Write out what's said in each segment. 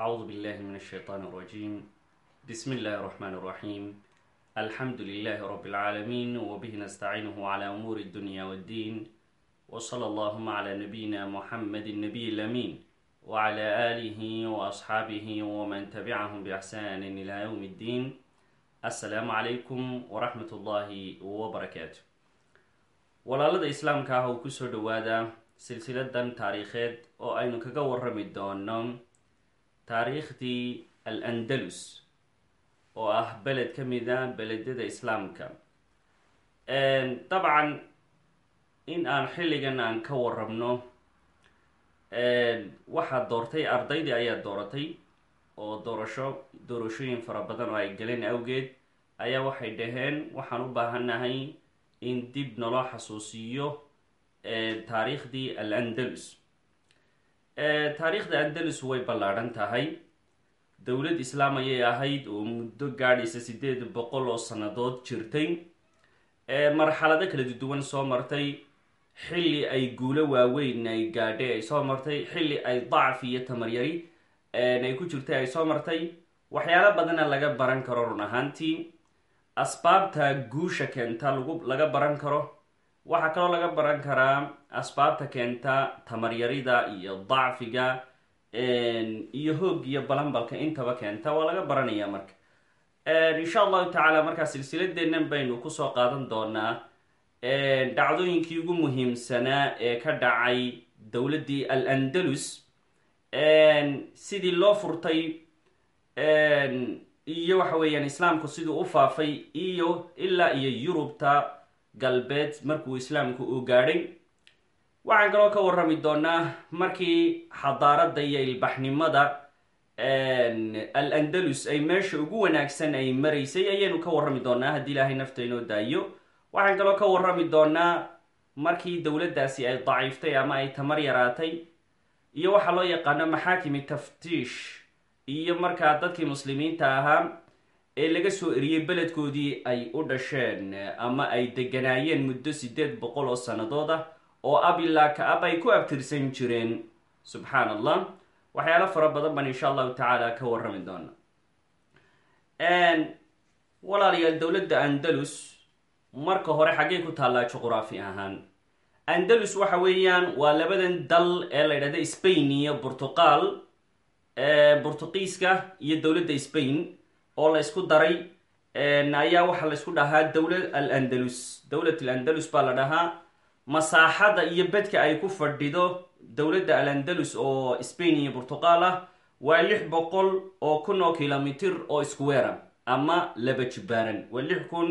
أعوذ بالله من الشيطان الرجيم بسم الله الرحمن الرحيم الحمد لله رب العالمين وبه نستعينه على أمور الدنيا والدين وصلى اللهم على نبينا محمد النبي الأمين وعلى آله وأصحابه ومن تبعهم بإحسان إلى يوم الدين السلام عليكم ورحمة الله وبركاته walaalada islaamka ah oo kusoo dhawaada silsiladan taariikheed oo aynu kaga warami doono taariikhdii al andalus oo ah beled ka mid a beledyada islaamka. Dabcan in aan xilligan aan ka warabno waxaa doortay ardaydii ayaa dooratay oo doorasho doorashooyin fara badan oo ay galeen awgeed ayaa waxay dhaheen waxaan u baahanahay in dib naloo xasuusiyo taariikhdii al andalus taariikhda andalus way ballaadhan tahay. Dowlad islaam ayay ahayd oo muddo gaadhaysa sideed boqol oo sannadood jirtay. Marxalado kala duwan soo martay. Xilli ay guulo waaweyn ay gaadhay ay soo martay. Xilli ay dacfi iyo tamaryari ay ku jirtay ay soo martay. Waxyaalo badana laga baran karo run ahaantii. Asbaabta guusha keenta lagu laga baran karo waxaa kaloo laga baran karaa asbaabta keenta tamaryarida iyo dacfiga iyo hoog iyo balanbalka intaba keenta waa laga baranaya marka. Insha allahu tacaala markaa silsiladeennan baynu ku soo qaadan doonaa dhacdooyinkii ugu muhiimsanaa ee ka dhacay dowladdii al andalus sidii loo furtay iyo waxa weeyaan islaamku siduu u faafay iyo ilaa iyo yurubta galbeed markuu islaamku uu gaadhay. Waxaan kaloo ka warrami doonaa markii xadaaradda iyo ilbaxnimada al andalus ay meesha ugu wanaagsan ay maraysay ayaynu ka warrami doonaa haddii ilaahay nafta inoo daayo. Waxaan kaloo ka warrami doonaa markii dowladdaasi ay daciiftay ama ay tamar yaraatay iyo waxaa loo yaqaano maxaakimi taftiish iyo markaa dadkii muslimiinta ahaa ee laga soo eriyey beledkoodii ay u dhasheen ama ay deganaayeen muddo sideed boqol oo sannadood ah oo ab ilaa ka ab ay ku abtirsan jireen. Subxaan allah waxyaalo fara badan baan insha allahu tacaala ka warrami doona walaalayaal dowladda andalus marka hore xaggay ku taallaa juquraafi ahaan. Andalus waxa weeyaan waa labadan dal ee la ydhahda spain iyo portuqal portugiiska iyo dowladda spain oo la ysku daray ayaa waxaa la ysku dhahaa dowlad al andalus dowlad al andalus baa la dhahaa. Masaaxada iyo bedka ay ku fadhido dowladda al andalus oo spain iyo portuqal ah waa lix boqol oo kun oo kilomitr oo square ama laba jibaaran. Waa lix kun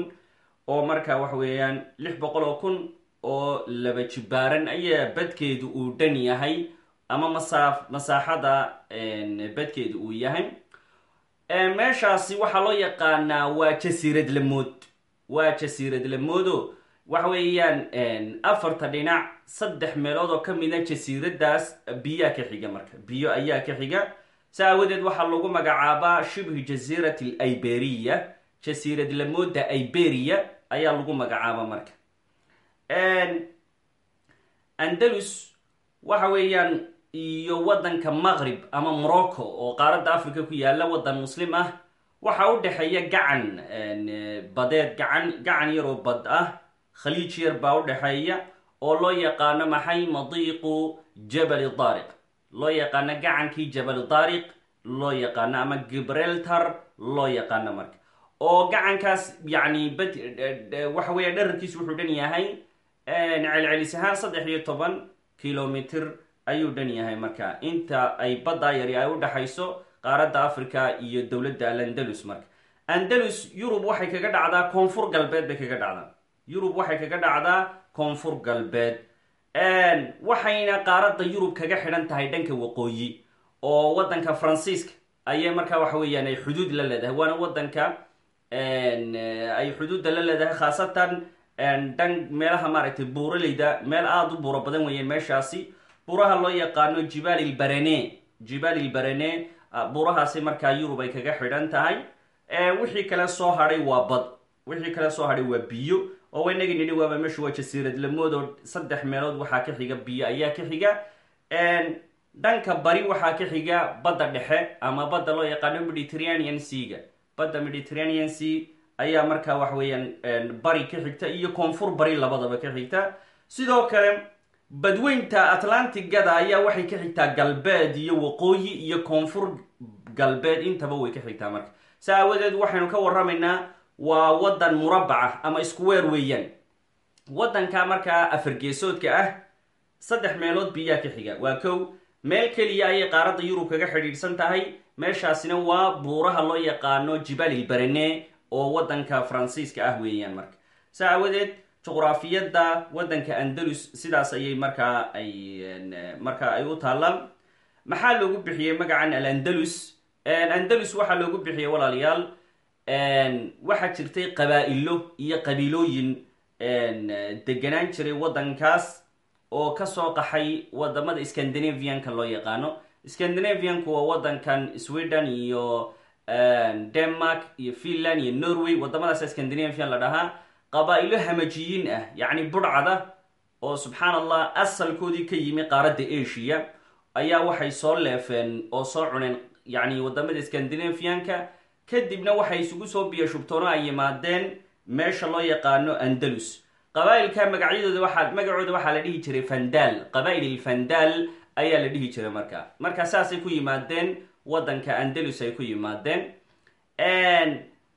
oo markaa waxa weeyaan lix boqol oo kun oo laba jibaaran ayaa bedkeedu uu dhan yahay ama masaa masaaxada bedkeedu uu yahay meeshaasi waxaa loo yaqaanaa waa jasiirad lamood waa jasiirad lamoodo waxa weeyaan afarta dhinac saddex meelood oo ka mida jasiiradaas biyaa ka xiga marka. Biyo ayaa ka xiga. Sa aawadeed waxaa lagu magacaabaa shibhi jasiirat al iberiya jasiirad lamooda iberia ayaa lagu magacaaba marka. Andalus waxa weeyaan iyo waddanka maqrib ama morocco oo qaaradda africa ku yaalla waddan muslim ah waxaa u dhexeeya gacan badeed gacan gacan yaroo bad ah. Khaliij yar baa u dhexeeya oo loo yaqaano maxay? Madiiqu jabali daariq. Loo yaqaano gacankii jabali daariq loo yaqaano ama gibraltar loo yaqaano marka. Oo gacankaas yacni bad waxa weeya dherarkiisu wuxuu dhan yahay celcelis ahaan saddex iyo toban kilomitr ayuu dhan yahay marka. Inta ay baddaa yari ay u dhexayso qaaradda africa iyo dowladda al andalus marka. Andalus yurub waxay kaga dhacdaa koonfur galbeed bay kaga dhacdaa. Yurub waxay kaga dhacdaa koonfur galbeed. Waxayna qaaradda yurub kaga xidhan tahay dhanka waqooyi oo waddanka faransiiska ayay markaa waxa weeyaan ay xuduud la leedahay. Waana waddanka ay xuduudda la leedahay khaasatan dhan meelaha maaragtay buuraleyda meel aada u buuro badan weeyeen meeshaasi buuraha loo yaqaano jibaal ilbarane jibaal ilbarane buurahaasi markaa yurub ay kaga xidhan tahay. Wixii kale soo hadhay waa bad. Wixii kale soo hadhay waa biyo. Oo inagi nidhi waaba meeshu waa jasiirad lamoodoo saddex meelood waxaa ka xiga biyo ayaa ka xiga. Dhanka bari waxaa ka xiga badda dhexe ama badda loo yaqaano mediterranean seaga. Badda mediterranean sea ayaa markaa waxa weeyaan bari ka xigta iyo koonfur bari labadaba ka xigta. Sidoo kale badweynta atlantigada ayaa waxay ka xigtaa galbeed iyo waqooyi iyo koonfur galbeed. Intaba way ka xigtaa marka. Sa aawadeed waxaynu ka waramaynaa waa wadan murabaca ama iskuweer weeyaan. Wadanka markaa afargeesoodka ah saddex meelood biyaa ka xiga. Waa kow meel keliya ayay qaaradda yurub kaga xidhiidhsan tahay. Meeshaasina waa buuraha loo yaqaano jibalil barene oo wadanka faransiiska ah weeyaan marka. Sa aawadeed juqraafiyadda wadanka andalus sidaas ayay markaa ay markaa ay u taallaan. Maxaa loogu bixiyey magacan al andalus waxaa loogu bixiyey walaalayaal. Waxaa jirtay qabaa-ilo iyo qabiilooyin deganaan jiray wadankaas oo ka soo qaxay waddamada scandinavianka loo yaqaano. Scandinavianku waa wadankan sweden iyo denmark iyo finland iyo norway. Wadamadaas scandinavian la dhahaa qabaa-ilo hamajiyiin ah yacni budhcada oo subxaan allah asalkoodii ka yimi qaaradda asia ayaa waxay soo leefeen oo soo cuneen yacni waddamada scandinavianka kadibna waxay isugu soo biyo shubtoono ay yimaadeen meesha loo yaqaano andalus. Qabaa-ilka magacyadooda waxaa magacooda waxaa la dhihi jiray fandal. Qabaa-il ilfandal ayaa la dhihi jiray marka. Marka saasay ku yimaadeen wadanka andalus ay ku yimaadeen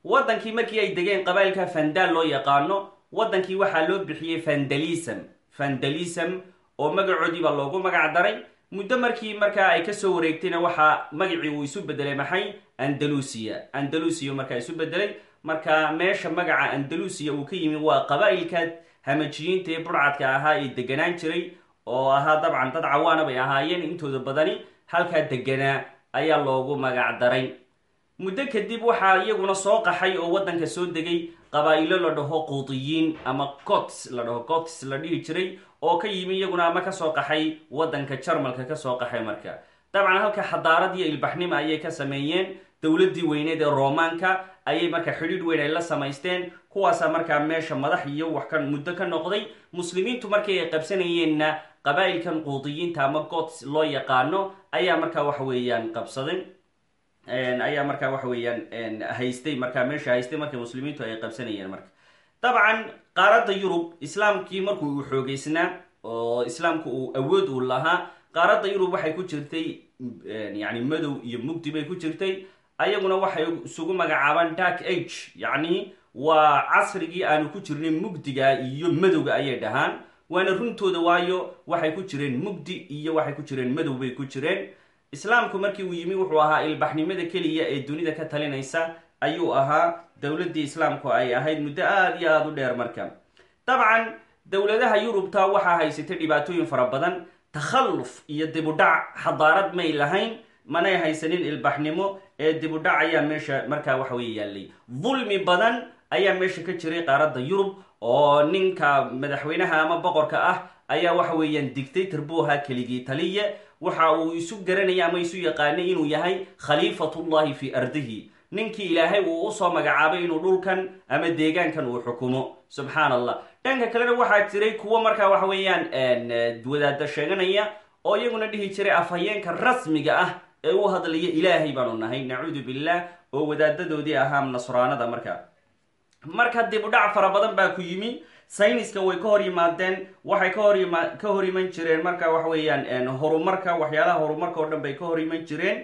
wadankii markii ay degeen qabaa-ilka fandal loo yaqaano wadankii waxaa loo bixiyey vandalism. Vandalism oo magacoodii baa loogu magac daray. Muddo markii markaa ay ka soo wareegtayna waxaa magacii uu isu bedelay maxay? Andalusia andalusia markaa isu bedelay marka meesha magaca andalusia uu ka yimi waa qabaa-ilka hamajiyiinta ee burcadka ahaa ee deganaan jiray oo ahaa dabcan dad cawaana bay ahaayeen intooda badani. Halkaa deganaa ayaa loogu magac daray muddo kadib waxaa iyaguna soo qaxay oo wadanka soo degay qabaa-ilo la dhaho quudiyiin ama gots la dhaho gots la dhihi jiray oo ka yimi iyaguna ama ka soo qaxay wadanka jarmalka ka soo qaxay marka. Dabcan halka xadaarad iyo ilbaxnimo ayay ka sameeyeen dowladii weyneed ee romaanka ayay marka xidhiidh weyn ay la samaysteen kuwaasa markaa meesha madax iyo wax ka muddo ka noqday. Muslimiintu markii ay qabsanayeenna qabaa-ilkan quudiyiinta ama gots loo yaqaano ayaa markaa waxa weeyaan qabsaday ayaa markaa waxa weeyaan haystay markaa meesha haystay markay muslimiintu ay qabsanayeen marka. Dabcan qaaradda yurub islaamkii markuu uu xoogeysnaa oo islaamku uu awood uu lahaa qaaradda yurub waxay ku jirtay yani madow iyo mugdi bay ku jirtay. Ayaguna waxay isugu magacaabaan dark age yacni waa casrigii aanu ku jirnay mugdiga iyo madowga ayay dhahaan. Waana runtooda waayo waxay ku jireen mugdi iyo waxay ku jireen madow bay ku jireen islaamku markii uu yimi wuxuu ahaa ilbaxnimada keliya ee dunida ka talinaysa ayuu ahaa dowladdii islaamku ay ahayd muddo aada iyo aada u dheer marka. Dabcan dowladaha yurubta waxaa haysatay dhibaatooyin fara badan. Takhalluf iyo dibudhac xadaarad may lahayn manay haysanin ilbaxnimo ee dibudhac ayaa meesha markaa waxa weye yaalay. Dulmi badan ayaa meesha ka jiray qaaradda yurub oo ninka madaxweynaha ama boqorka ah ayaa waxa weeyaan dictator buu ahaa keligii taliya waxa uu isu garanaya ama isu yaqaanay inuu yahay khaliifatullahi fii ardihi. Ninkii ilaahay uu u soo magacaabay inuu dhulkan ama deegaankan uu xukumo. Subxaan allah dhanka kalena waxaa jiray kuwo markaa waxa weeyaan wadaada sheeganaya oo iyaguna dhihi jiray afhayeenka rasmiga ah ee u hadlaya ilaahay baanu nahay. Nacuudu billah oo wadaadadoodii ahaa nasraanada markaa. Marka dib u dhac fara badan baa ku yimi sayniska way ka hor yimaadeen waxay ka hor iman jireen marka waxa weeyaan horumarka waxyaalaha horumarka oo dhan bay ka hor iman jireen.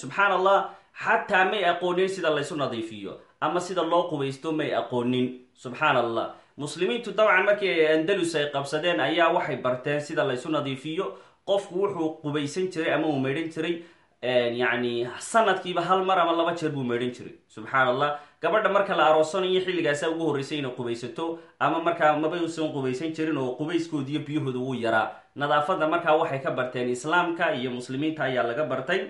Subxaan allah xataa may aqoonin sida laysu nadiifiyo ama sida loo qubaysto may aqoonin subxaan allah muslimiintu dabcan markii ay andalus ay qabsadeen ayaa waxay barteen sida laysu nadiifiyo. Qofku wuxuu qubaysan jiray ama uu meydhan jiray yacni sanadkiiba hal mar ama laba jeer buu meydhan jiray. Subxaan allah gabadha marka la aroosanayo xilligaasa ugu horreysay inay qubaysato ama markaa mabay usan qubaysan jirin oo qubayskooda iyo biyahooda wuu yaraa. Nadaafadda markaa waxay ka barteen islaamka iyo muslimiinta ayaa laga bartay.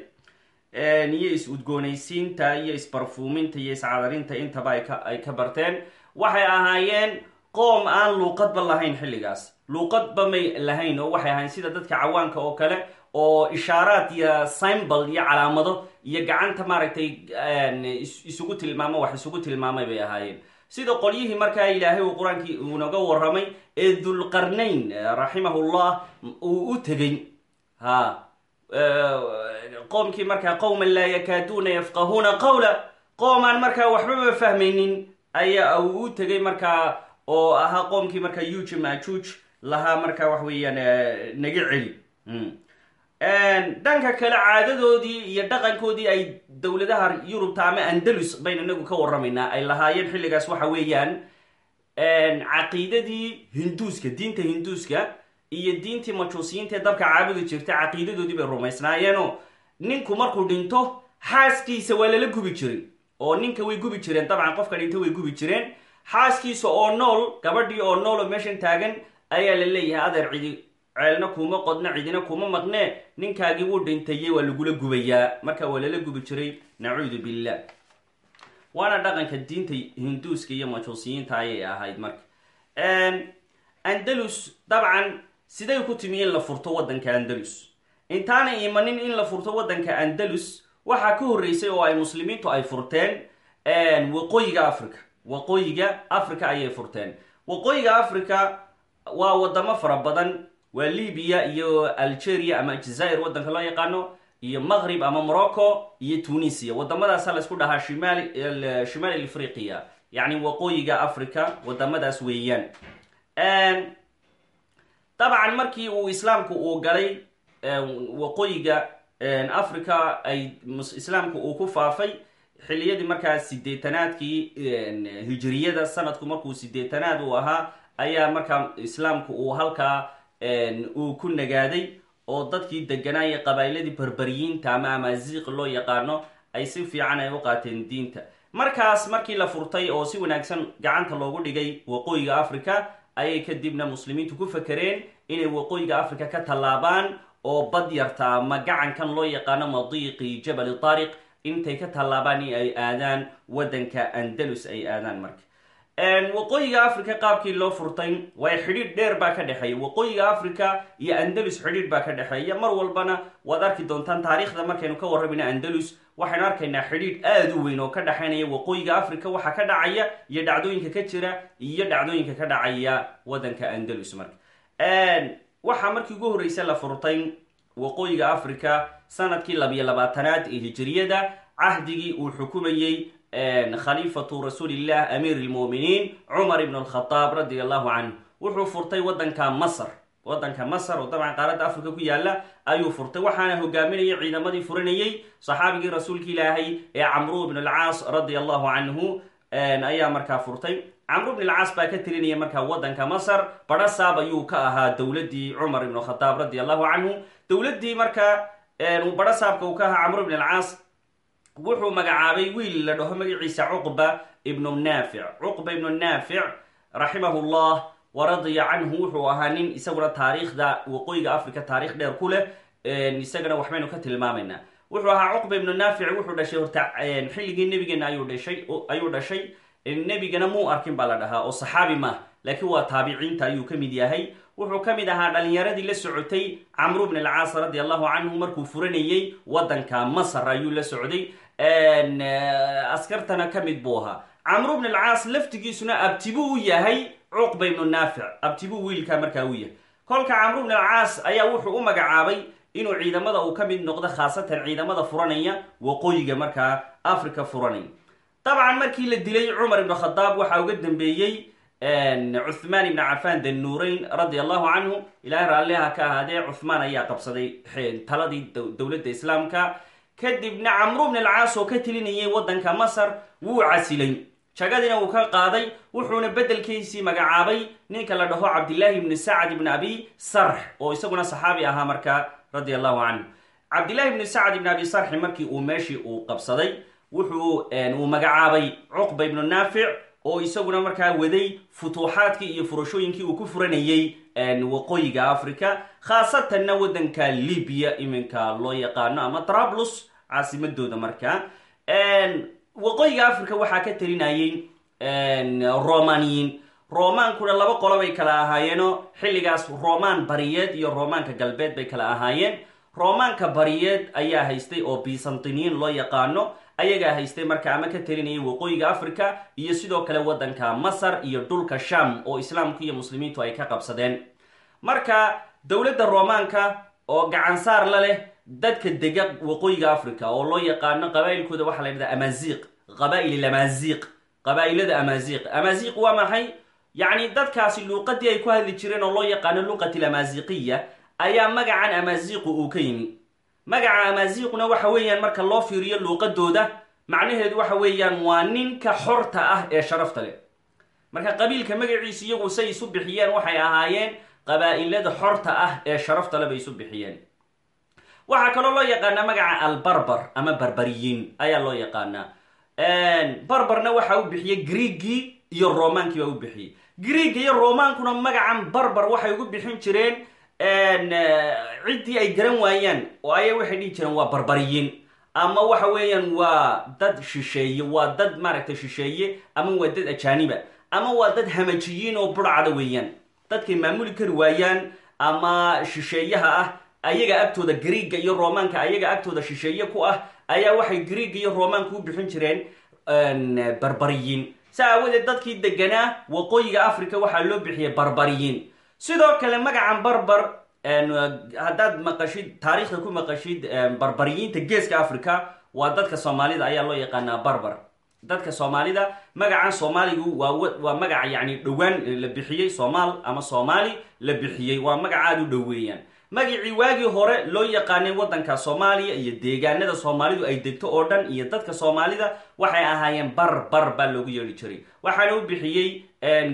Iyo is-udgoonaysiinta iyo isbarfuuminta iyo iscadarinta intaba ay ka barteen. Waxay ahaayeen qoom aan luuqadba lahayn xilligaas. Luuqadba may lahayn oo waxay ahayn sida dadka cawaanka oo kale oo ishaaraad iyo symbol iyo calaamado iyo gacanta maaragtay isugu tilmaamo wax isugu tilmaamay bay ahaayeen. Sida qolyihii markaa ilaahay uu qur'aankii uunaga warramay ee dulqarnayn raximahullah uu u tegay ha qoomkii markaa qowman laa yakaaduuna yafqahuuna qawla. Qoomaan markaa waxbaba fahmaynin ayaa uu u tegay markaa oo ahaa qoomkii markaa yuji majuuj lahaa markaa wax weeyaan naga celi dhanka kale caadadoodii iyo dhaqankoodii ay dowladaha yurubta ama andalus baynu inagu ka warramaynaa ay lahaayeen xilligaas waxa weeyaan caqiidadii hinduuska diinta hinduuska iyo diintii majuusiyiinta ee dabka caabudi jirtay caqiidadoodii bay rumaysnaayeenoo ninku markuu dhinto xaaskiisa waa lala gubi jiray oo ninka way gubi jireen dabcan qofka dhinto way gubi jireen. Xaaskiisa oo nool gabadhii oo nool oo meeshan taagan ayaa la leeyahay adeer cidi ceelna kuma qodna cidina kuma maqnee ninkaagii wuu dhintaye waa lagula gubayaa. Marka waa lala gubi jiray nacuudu billah. Waana dhaqanka diinta hinduuska iyo majuusiyiinta ayay ahayd marka. Andalus dabcan siday ku timi in la furto waddanka andalus. Intaanay imanin in la furto waddanka andalus waxaa ka horreysay oo ay muslimiintu ay furteen waqooyiga africa waqooyiga africa ayay furteen. Waqooyiga africa waa wadamo fara badan waa libiya iyo algeria ama jazair waddanka loo yaqaano iyo maqrib ama morocco iyo tunisia. Wadamadaasa la isku dhahaa shimaal shimaal afriqiya yacni waqooyiga africa wadamadaas weeyaan. Dabcan markii uu islaamku uu galay waqooyiga africa ay islaamku uu ku faafay xiliyadii markaa sideetanaadkii hijiriyada sanadku markuu sideetanaad uu ahaa ayaa markaa islaamku uu halkaa uu ku nagaaday oo dadkii deganaaya qabaa'iladii berberiyiinta ama amaziiq loo yaqaano ay si fiican ay u qaateen diinta. Markaas markii la furtay oo si wanaagsan gacanta loogu dhigay waqooyiga africa ayay kadibna muslimiintu ku fakereen inay waqooyiga africa ka tallaabaan oo bad yarta ama gacankan loo yaqaano madiiqi jabali taariq intay ka tallaabaan in ay aadaan waddanka andalus ay aadaan marka waqooyiga africa qaabkii loo furtay way xidhiidh dheer baa ka dhexeeya. Waqooyiga africa iyo andalus xidhiidh baa ka dhexeeya. Mar walbana waad arki doontaan taariikhda markaynu ka warramayna andalus waxaynu arkaynaa xidhiidh aada u weyn oo ka dhexaynaya waqooyiga africa waxa ka dhacaya iyo dhacdooyinka ka jira iyo dhacdooyinka ka dhacaya waddanka andalus marka. Waxaa markii ugu horreysa la furtay waqooyiga africa sannadkii labiyo labaatanaad ee hijiriyada cahdigii uu xukumayey khaliifatu rasuulillah amiir lmuminiin cumar ibn alkhadaab radi allahu canhu wuxuu furtay waddanka masr waddanka masr oo dabcan qaaradda africa ku yaalla ayuu furtay. Waxaana hogaaminayay ciidamadii furanayey saxaabigii rasuulka ilaahay ee camru ibn alcaas radi allahu canhu ayaa markaa furtay. Camru ibn alcaas baa ka telinaya markaa waddanka masr badhasaab ayuu ka ahaa dowladii cumar ibn khadaab radi allahu canhu dowladii markaa badhasaabka uu ka ahaa camru ibn alcaas wuxuu magacaabay wiil la dhaho magaciisa cuqba ibnu naafic cuqba ibnu naafic raximahu llah waradiya canhu wuxuu ahaa nin isaguna taariikhda waqooyiga africa taarikh dheer ku leh isagana waxbaynu ka tilmaamaynaa wuxuu ahaa cuqba ibnu naafic wuxuu dhashay horta xilligii nebigeena ayuu dhashay ayuu dhashay. Nebigana muu arkin baa la dhahaa oo saxaabi maah laakiin waa taabiciinta ayuu ka mid yahay wuxuu ka mid ahaa dhalinyaradii la socotay camru bn alcaas radi allahu canhu markuu furanayey waddanka masr ayuu la socday askartana ka mid buu ahaa. Camru bn alcaas laftigiisuna abtibuu u yahay cuqba ibnu naafic abtibuu wiilka markaa u yahay. Kolka camru bn alcaas ayaa wuxuu u magacaabay inuu ciidamada uu ka mid noqdo khaasatan ciidamada furanaya waqooyiga markaa africa furanaya dabcan markii la dilay cumar ibn khadaab waxaa uga dambeeyey cuthmaan ibn cafan danuurayn radi allahu canhu ilahay raalliha ka ahaadee cuthmaan ayaa qabsaday taladii dowladda islaamka. Kadibna camru bn alcaas oo ka telinayay waddanka masar wuu casilay. Jagadiina uu ka qaaday wuxuuna beddelkiisii magacaabay ninka la dhaho cabdillaahi ibni sacad ibn abi sarx oo isaguna saxaabi ahaa markaa radi allahu canhu cabdillahi ibni sacad ibn abi sarxi markii uu meeshii uu qabsaday wuxuu uu magacaabay cuqba ibnu naafic oo isaguna markaa waday futuuxaadkii iyo furashooyinkii uu ku furanayey waqooyiga africa khaasatanna waddanka libiya iminka loo yaqaano ama trablus caasimadooda markaa waqooyiga africa waxaa ka talinayay romaniyiin. Romaankuna laba qolo bay kala ahaayeeno xilligaas romaan bariyeed iyo romaanka galbeed bay kala ahaayeen. Romaanka bariyeed ayaa haystay oo bisantiniyiin loo yaqaano ayagaa haystay marka ama ka talinayay waqooyiga africa iyo sidoo kale waddanka masar iyo dhulka sham oo islaamku iyo muslimiintu ay ka qabsadeen. Marka dowladda romaanka oo gacansaar la leh dadka dega waqooyiga africa oo loo yaqaano qabaa'ilkooda waxaa la yidhahda amaziiq qabaa'il amaziiq qabaa'ilada amaziiq amaziiq waa maxay? Yacni dadkaasi luuqadii ay ku hadli jireen oo loo yaqaano luqati lamaziqiya ayaa magacan amaziiqu uu ka yimi magaca amaziiquna waxa weeyaan marka loo fiiriyo luuqadooda macnaheedu waxa weeyaan waa ninka xorta ah ee sharafta leh. Marka qabiilka magaciisu iyagu say isu bixiyeen waxay ahaayeen qabaa'ilada xorta ah ee sharafta le bay isu bixiyeen. Waxaa kaloo loo yaqaanaa magaca albarbar ama barbariyiin ayaa loo yaqaanaa. Barbarna waxa u bixiyey griigii iyo romaankii baa u bixiyey. Griiga iyo romaankuna magacan barbar waxay ugu bixin jireen ciddii ay garan waayaan oo aya waxay dhihi jireen waa barbariyiin ama waxa weeyaan waa dad shisheeye waa dad maaragtay shisheeye ama waa dad ajaaniba ama waa dad hamajiyiin oo burcada weeyaan. Dadkay maamuli kari waayaan ama shisheeyaha ah ayaga agtooda griiga iyo romaanka ayaga agtooda shisheeye ku ah ayaa waxay griiga iyo romaanka u bixin jireen barbariyiin sa aawadeed dadkii deganaa waqooyiga africa waxaa loo bixiyay barbariyiin sidoo kale magacan barbar haddaad maqashid taariikhda ku maqashid barbariyiinta geeska africa waa dadka soomaalida ayaa loo yaqaanaa barbar. Dadka soomaalida magacan soomaaligu waa magaca yani dhowaan la bixiyey soomaal ama soomaali la bixiyey waa magac aada u dhow weeyaan magacii waagii hore loo yaqaanay waddanka soomaaliya iyo deegaanada soomaalidu ay degto oo dhan iyo dadka soomaalida waxay ahaayeen bar bar baa loogu yeedhi jiray. Waxaana u bixiyey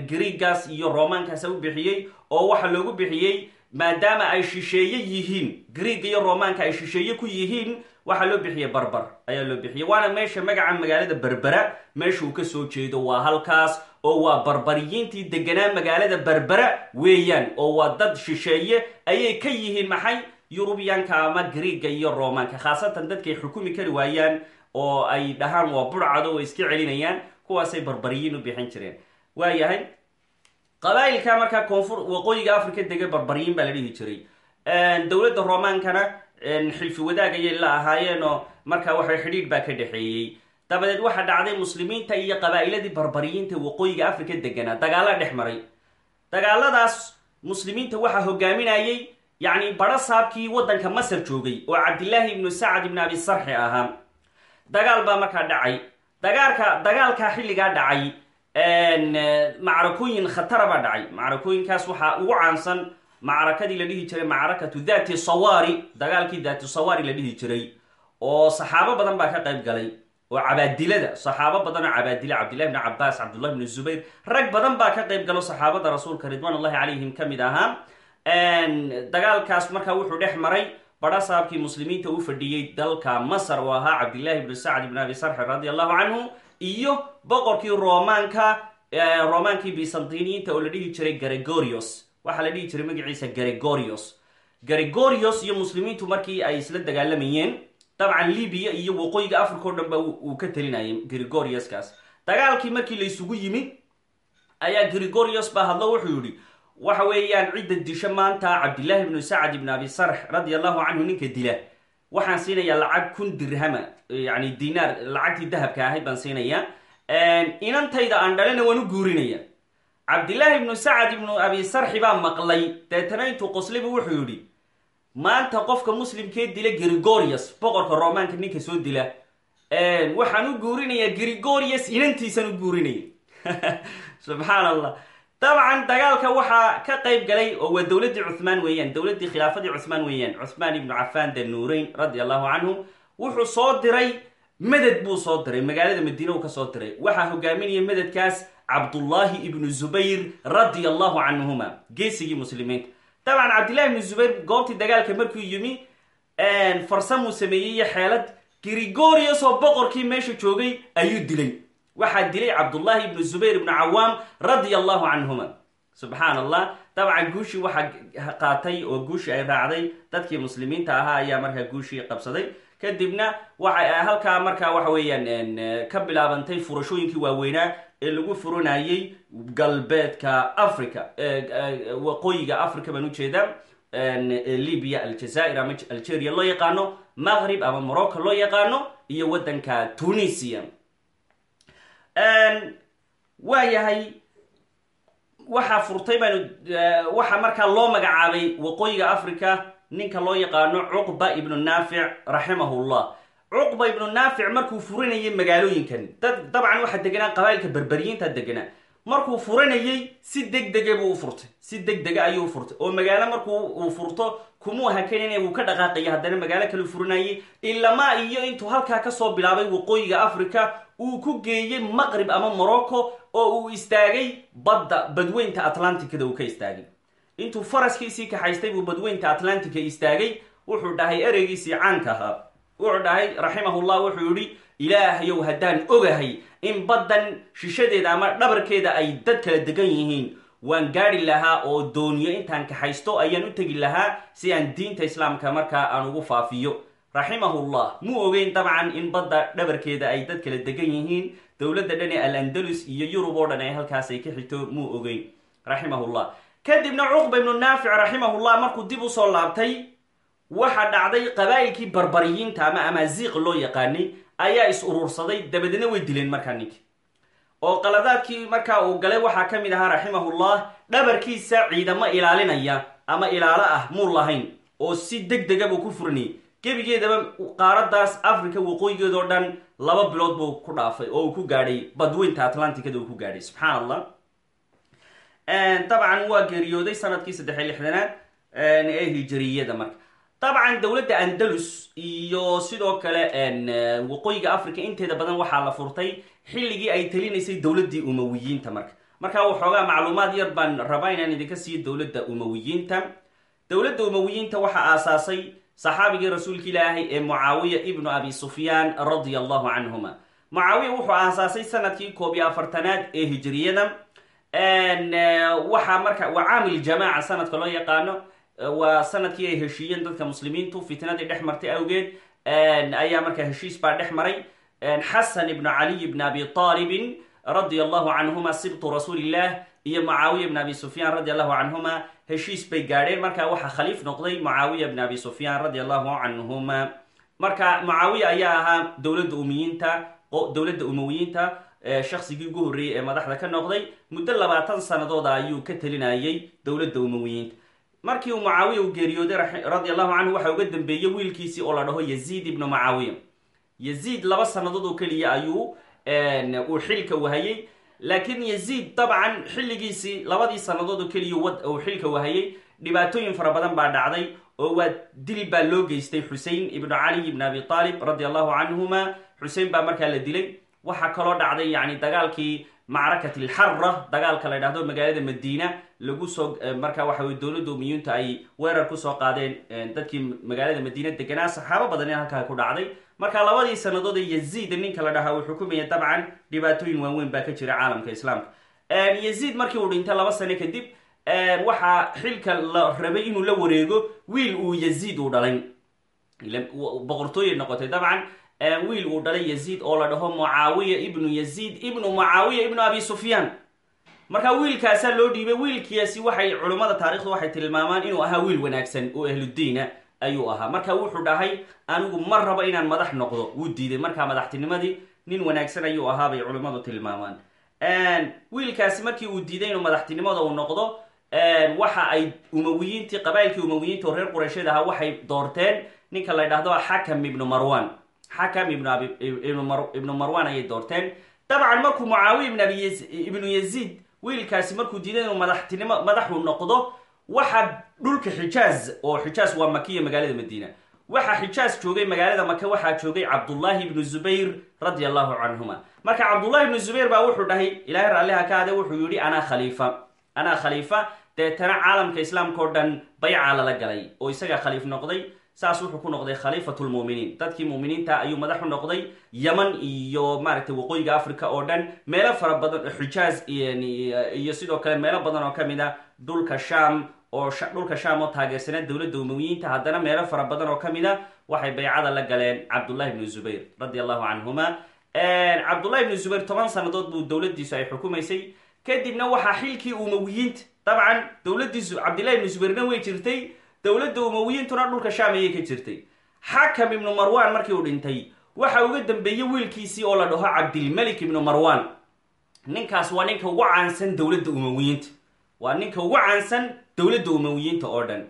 griigaas iyo romaankaasa u bixiyey oo waxa loogu bixiyey maadaama ay shisheeye yihiin griiga iyo romaanka ay shisheeye ku yihiin waxaa loo bixiyey barbar ayaa loo bixiyey. Waana meesha magaca magaalada berbera meesha uu ka soo jeedo waa halkaas oo waa barbariyiintii deganaa magaalada berbera weeyaan oo waa dad shisheeye ayay ka yihiin maxay? Yurubiyaanka ama griiga iyo romaanka khaasatan dadkay xukumi kari waayaan oo ay dhahaan waa burcado oo iska celinayaan kuwaasay barbariyiin u bixin jireen. Waayahay qabaa'ilka markaa koonfur waqooyiga africa dega barbariyiin baa la dhihi jiray. Dowladda romaankana xilfi wadaag la ahaayeen oo markaa waxa xidhiidh baa ka dhexeeyey. Dabadeed waxaa dhacday muslimiinta iyo qabaa'iladii barbariyiinta waqooyiga africa deganaa dagaala dhex maray. Dagaaladaas muslimiinta waxaa hogaaminayay yacni badho saabkii waddanka masar joogay oo cabdillaahi ibnu sacad ibnu abi sarxi ahaa. Dagaal baa markaa dhacay. Dagaalka dagaalkaa xilligaa dhacay macrakooyin khatara baa dhacay. Macrakooyinkaas waxaa ugu caansan macrakadii la dhihi jiray macrakatu dhati sawari dagaalkii dhati sawari la dhihi jiray oo saxaabo badan baa ka qayb galay oo cabaadilada saxaabo badan oo cabaadila cabdillahi bni cabaas cabdullahi zubayr rag badan baa ka qayb galo saxaabada rasuulka ridwaan ullahi calayhim ka mid ahaa. Dagaalkaas markaa wuxuu dhex maray badha saabkii muslimiinta u fadhiyey dalka masar oo ahaa cabdillahi bni sacd ibn abi sarxi radi allahu canhu iyo boqorkii romaanka romaankii byzantiniyiinta oo la dhihi jiray gregorios waxaa la dhihi jiray magaciisa gregorios gregorios iyo muslimiintu markii ay isla dagaalamayeen dabcan libiya iyo waqooyiga africa o dhan ba uu ka talinayay gregorioskaas dagaalkii markii la isugu yimid ayaa gregorios baa hadlo wuxuu yihi waxa weeyaan cidda disho maanta cabdillahi ibnu sacad ibn abi sarx radi allahu canhu ninka dila. Waxaan siinayaa lacag kun dirhama yani dinaar lacagtii dahabka ahayd baan siinayaa. Inantayda aan dhalena waan u guurinaya cabdillaahi ibnu sacad ibnu abi sarxi baa maqlay. Deetana intuu qoslayba wuxuu yidhi maanta qofka muslimkee dila gregorius? Boqorka romaanka ninka soo dila. Waxaan u guurinayaa gregorius inantiisaan u guurinaya subxaan allah dabcan dagaalka waxaa ka qayb galay oo waa dowladdii cuhmaan weeyaan dowladdii khilaafadii cuhmaan weeyaan cuhmaan ibnu cafaan de nuureyn radi allahu canhu wuxuu soo diray meded buu soo diray magaalada madiina uu ka soo diray. Waxaa hogaaminaya mededkaas cabdullaahi ibnu zubayr radi allahu canhuma geesigii muslimiinta dabcan cabdillahi ibnu zubayr goobtii dagaalka markuu yimi farsamuu sameeyey iyo xeelad grigorius oo boqorkii meesha joogay ayuu dilay. Waxaa dilay cabdullaahi ibnu zubayr ibnu cawaam radia allahu canhuma. Subxaan allah dabcan guushii waxaa qaatay oo guushii ay raacday. Dadkii muslimiinta ahaa ayaa markaa guushii qabsaday kadibna waxa halkaa markaa waxa weeyaan ka bilaabantay furashooyinkii waaweynaa ee lagu furanayay galbeedka africa waqooyiga africa baan u jeedaa libya aljazair ama algeria loo yaqaano maghrib ama morocco loo yaqaano iyo waddanka tunisia. Waa yahay waxaa furtay baanu waxaa markaa loo magacaabay waqooyiga africa ninka loo yaqaano cuqba ibnu naafic raximahullah cuqba ibnu naafic markuu furanayay magaalooyinkan dad dabcan waxaa deganaa qabailka berberiyiinta deganaa markuu furanayay si deg dege buu u furtay si deg dega ayuu furtay. Oo magaalo markuu uu furto kumuu hakanina wuu ka dhaqaaqaya haddana magaalo kale furanayay ilamaa iyo intuu halkaa ka soo bilaabay waqooyiga africa uu ku geeyey maqrib ama morocco oo uu istaagay badda badweynta atlanticada uu ka istaagay intuu faraskiisii kaxaystay buu badweynta atlantica istaagay wuxuu dhahay ereygiisii caanka ahaa. Wuxuu dhahay raximahullah wuxuu yihi ilaahayow haddaan ogahay in baddan shishadeeda ama dhabarkeeda ay dad kala degan yihiin. Waan gaari lahaa oo dooniyo intaan kaxaysto ayaan u tegi lahaa si aan diinta islaamka markaa aan ugu faafiyo. Raximahullah muu ogeyn dabcan in badda dhabarkeeda ay dad kala degan yihiin. Dowladda dhane al andalus iyo yurub oo dhan ay halkaas ay ka xigto muu ogeyn. Raximahullah kadibna cuqba ibnu naafic raximahullah markuu dib u soo laabtay waxaa dhacday qabaa'ilkii barbariyiinta ama amaziiq loo yaqaanay ayaa is urursaday dabadeedna way dileen markaa ninki oo qaladaadkii markaa uu galay waxaa ka mid ahaa raximahullah dhabarkiisa ciidamo ilaalinaya ama ilaalo ah muu lahayn oo si deg dega buu ku furanayay gebigeedaba qaaradaas africa waqooyigeed oo dhan laba bilood buu ku dhaafay oo uu ku gaadhay badweynta atlanticada uu ku gaadhay. Subxaan allah dabcan waa geeriyooday sannadkii saddex iyo lixdanaad ee hijiriyada marka. Dabcan dowladda andalus iyo sidoo kale waqooyiga africa inteeda badan waxaa la furtay xilligii ay talinaysay dowladdii umawiyiinta marka. Markaa waxoogaa macluumaad yar baan rabaa inaan idinka siiyo dowladda umawiyiinta. Dowladda umawiyiinta waxaa aasaasay saxaabigii rasuulka ilaahay ee mucaawiya ibnu abi sufyaan radia allahu canhuma mucaawiya wuxuu aasaasay sannadkii koob iyo afartanaad ee hijiriyada waxaa marka waa caamil jamaaca sanadka loo yaqaano waa sannadkii ay heshiiyeen dadka muslimiintu fitnadii dhex martay awgeed. Ayaa markaa heshiis baa dhex maray. Xasan ibnu caliy ibn abi aalibin radia allahu canhuma sibtu rasuulillah iyo mucaawiya ibn abi sufyaan radi allahu canhuma heshiis bay gaadheen. Markaa waxaa khaliif noqday mucaawiya ibn abi sufyaan radi allahu canhuma. Marka mucaawiya ayaa ahaa dowladda umiyiinta dowladda umawiyiinta shaksigii ugu horreeyey ee madaxda ka noqday muddo labaatan sanadooda ayuu ka talinayay dowladda umawiyiinta markii uu mucaawiya uu geeriyooday radi allahu canhu waxaa uga dambeeyey wiilkiisii oo la dhaho yaziid ibnu mucaawiya. Yaziid laba sannadood oo keliya ayuu uu xilka wahayey laakiin yaziid dabcan xilligiisii labadii sannadood oo keliya uu xilka wahayey dhibaatooyin fara badan baa dhacday oo waa dil baa loo geystay xusein ibnu caliy ibn abi aalib radi allahu canhuma. Xusein baa markaa la dilay waxaa kaloo dhacday yani dagaalkii macrakat alxara dagaalka la dhahdo magaalada madiina lagu soo marka waxa weye dowladda umiyinta ay weerar ku soo qaadeen dadkii magaalada madiina deganaa saxaabo badan in halkaa ku dhacday. Marka labadii sanadood ee yaziid ninka la dhahaa uu xukumaya dabcan dhibaatooyin waaweyn baa ka jira caalamka islaamka. Yaziid markii uu dhintay laba sano kadib waxaa xilka la rabay inuu la wareego wiil uu yaziid uu dhalay. Boqortooyay noqotay dabcan wiil uu dhalay yaziid oo la dhaho mucaawiya ibnu yaziid ibnu mucaawiya ibnu abi sufyaan. Marka wiilkaasaa loo dhiibay wiilkiasi waxay culummada taarikhdu waxay tilmaamaan inuu ahaa wiil wanaagsan oo ahludiina ayuu ahaa. Marka wuxuu dhahay anigu ma rabo inaan madax noqdo wuu diiday. Markaa madaxtinimadii nin wanaagsan ayuu ahaa bay culimmadu tilmaamaan. Wiilkaasi markii uu diiday inuu madaxtinimada uu noqdo waxa ay umawiyiintii qabailkii umawiyiinta oo reer qureysheed ahaa waxay doorteen ninka la ydhahdo xakam ibnu marwan xakam ibnu marwan ayay doorteen dabcan markuu mucaawiya ibnu yaziid wiilkaasi markuu diiday inuu madaxtinimo madaxu noqdo waxa dhulka xijaaz oo xijaaz waa makiya magaalada madiina waxaa xijaaz joogay magaalada maka waxaa joogay cabdullaahi ibnu zubayr radi allahu canhuma marka cabdullahi ibnu zubayr baa wuxuu dhahay ilaahay raalliha ka ade wuxuu yihi anaa khaliifa anaa khaliifa deetana caalamka islaamka o dhan baycaa lala galay oo isagaa khaliif noqday saas wuxuu ku noqday khaliifat lmuminiin dadkii muminiinta ayuu madax u noqday yaman iyo maaragtay waqooyiga africa oo dhan. Meelo fara badan xijaaz iyo sidoo kale meelo badan oo ka mid a dhulka sham oo dhulka sham oo taageersana dowladda umawiyiinta haddana meelo fara badan oo ka mid a waxay baycada la galeen cabdullahi ibnu zubayr radi allahu canhuma cabdullahi ibnu zubayr toban sannadood buu dowladiisu ay xukumaysay. Kadibna waxaa xilkii umawiyiinta dabcan dowladiisu cabdillahi ibnu zubayrna way jirtay dowladda umawiyiintuna dhulka sham ayay ka jirtay. Xakam ibnu marwan markii uu dhintay waxa uga dambeeyey wiilkiisii oo la dhaho cabdilmalik ibnu marwan ninkaas waa ninka ugu caansan dowladda umawiyiinta waa ninka ugu caansan dowladda umawiyiinta oo dhan.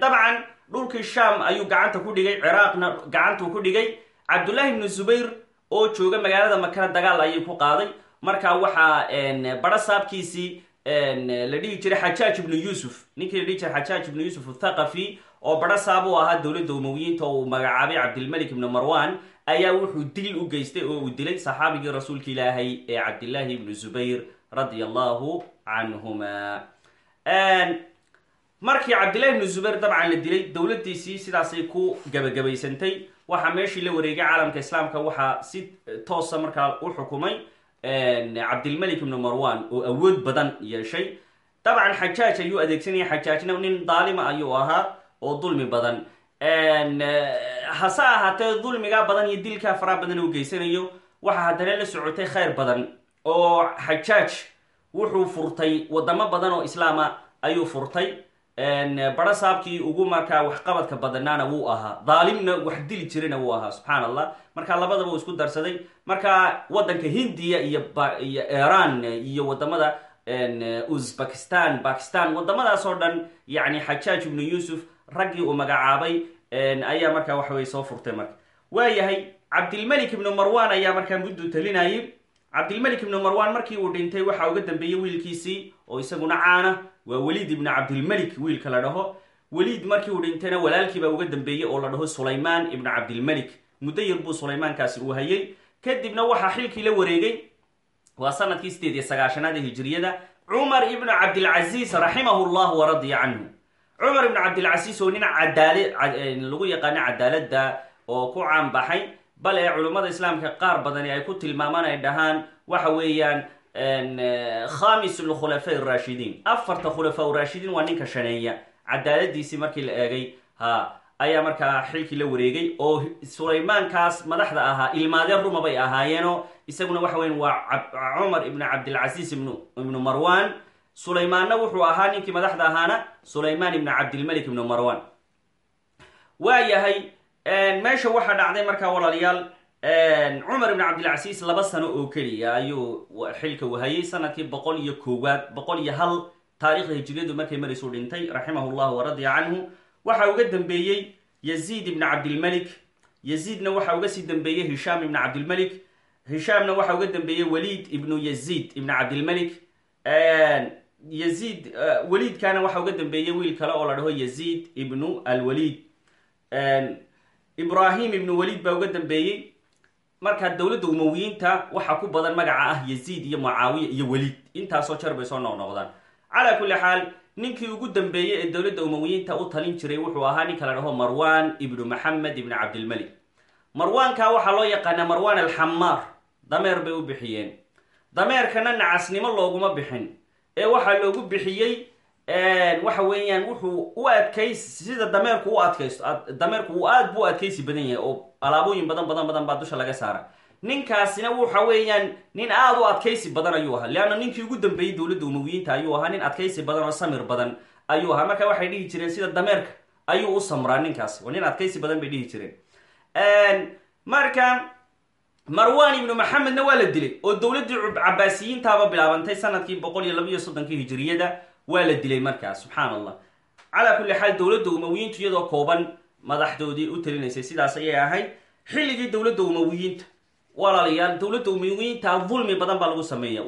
Dabcan dhulkii sham ayuu gacanta ku dhigay ciraaqna gacantuu ku dhigay. Cabdullaahi ibnu zubayr oo jooga magaalada makana dagaal ayay ku qaaday. Markaa waxaa bara saabkiisii la dhihi jiray xajaaj ibnu yuusuf ninkii la dhihi jiray xajaaj ibnu yuusuf athaqafi oo bara saab u ahaa dowladda umawiyiinta oo uu magacaabay cabdilmalik ibnu marwan ayaa wuxuu dil u geystay oo uu dilay saxaabigii rasuulka ilaahay ee cabdillaahi ibnu zubayr radia allahu canhuma markii cabdillahi ibnu zubayr dabcan la dilay dowladdiisii sidaasay ku gabagabaysantay. Waxaa meeshii la wareegay caalamka islaamka waxaa si toosa markaa u xukumay cabdilmalik ibnu marwan oo awood badan yeeshay. Dabcan xajaaj ayuu adeegsanaya xajaajna nin daalima ayuu ahaa oo dulmi badan. Hase ahaatee dulmigaa badan iyo dilkaa faraha badan uu geysanayo waxaa haddana la socotay khayr badan oo xajaaj wuxuu furtay. Wadamo badan oo islaama ayuu furtay bara saabkii ugu markaa waxqabadka badanaana wuu ahaa. Daalimna wax dili jirana wuu ahaa subxaan allah marka labadaba uu isku darsaday. Marka wadanka hindiya iyo iyo iran iyo waddamada uzbekistan bakistan wadamadaas oo dhan yani xajaaj ibnu yuusuf raggii uu magacaabay ayaa markaa waxaweye soo furtay marka. Waayahay cabdilmalik ibnu marwan ayaa markaa muddu talinayay. Cabdilmalik ibnu marwan markii uu dhintay waxaa uga dambeeyey wiilkiisii oo isaguna caana waa weliid ibnu cabdilmalik wiilka la dhaho. Weliid markii uu dhintayna walaalkiibaa uga dambeeyey oo la dhaho sulaymaan ibnu cabdilmalik muddo yar buu sulaymaankaasi uu hayay. Kadibna waxaa xilkii la wareegay waa sannadkii sideed iyo sagaashanaad ee hijiriyada cumar ibnu cabdilcasiis raximahu llah waradiya canhu cumar ibnu cabdilcasiis oo nin cadaala lagu yaqaano cadaaladda oo ku caanbaxay bal ee culummada islaamka qaar badani ay ku tilmaamaan ay dhahaan waxa weeyaan khamis lkhulafaa raashidiin afarta khulafaa raashidiin waa ninka shaneeya. Cadaaladiisii markii la eegay ha ayaa markaa xilkii la wareegay oo sulaymaankaas madaxda ahaa ilmaadeen ruma bay ahaayeenoo. Isaguna waxa weyan waa cumar ibnu cabdilcasiis ibnu marwan sulaymaanna wuxuu ahaa ninkii madaxda ahaana sulaymaan ibnu cabdilmalik ibnu marwan waa yahay meesha waxaa dhacday markaa walaalayaal cumar ibn cabdilcasiis laba sano oo keliya ayuu xilka wahayay sannadkii boqol iyo koowaad boqol iyo hal taarikhda hijiriyadu markay maraysu dhintay raximah llah waradiya canhu. Waxaa uga dambeeyey yaziid ibn cabdilmalik yaziidna waxaa uga sii dambeeyey hishaam ibn cabdilmalik hishaamna waxaa uga dambeeyey waliid ibnu yaziid ibn cabdilmalik yaziid waliidkana waxaa uga dambeeyey wiil kale oo la dhaho yaziid ibnu alwaliid. Ibrahim ibnu waliid baa uga dambeeyey markaa dowladda umawiyiinta waxaa ku badan magaca ah yaziid iyo mucaawiya iyo weliid. Intaasoo jeer bay soo noqnoqdaan calaa kulli xaal ninkii ugu dambeeyey ee dowladda umawiyiinta u talin jiray wuxuu ahaa ninka la dhaho marwan ibnu maxamed ibnu cabdilmalik marwaanka waxaa loo yaqaanaa marwan alxamaar dameer bay u bixiyeen. Dameerkana nacasnimo looguma bixin. Ee waxaa loogu bixiyey waxa weeyaan wuxuu u adkays sida dameerku u adkaysto dameerku uu aad buu adkaysi badan yahay oo alaabooyin badan badan badan baa dusha laga saara ninkaasina waxa weeyaan nin aada u adkaysi badan ayuu ahaa. Leanna ninkii ugu dambeeyey dowladda umawiyiinta ayuu ahaa nin adkaysi badan oo samir badan ayuu ahaa. Marka waxay dhihi jireen sida dameerka ayuu u samraa ninkaas waa nin adkaysi badan bay dhihi jireen. Marka marwan ibnu maxamedna waa la dilay oo dowladdii cabaasiyiintaaba bilaabantay sannadkii boqol iyo labiiyo soddonkii hijiriyada waa la dilay markaas subxaan allah calaa kulli xaal dowladda umawiyiintu iyadoo kooban madaxdoodii u talinaysay. Sidaas ayay ahayd. Xilligii dowladda umawiyiinta walaalayaal dowladda umawiyiinta dulmi badan baa lagu sameeya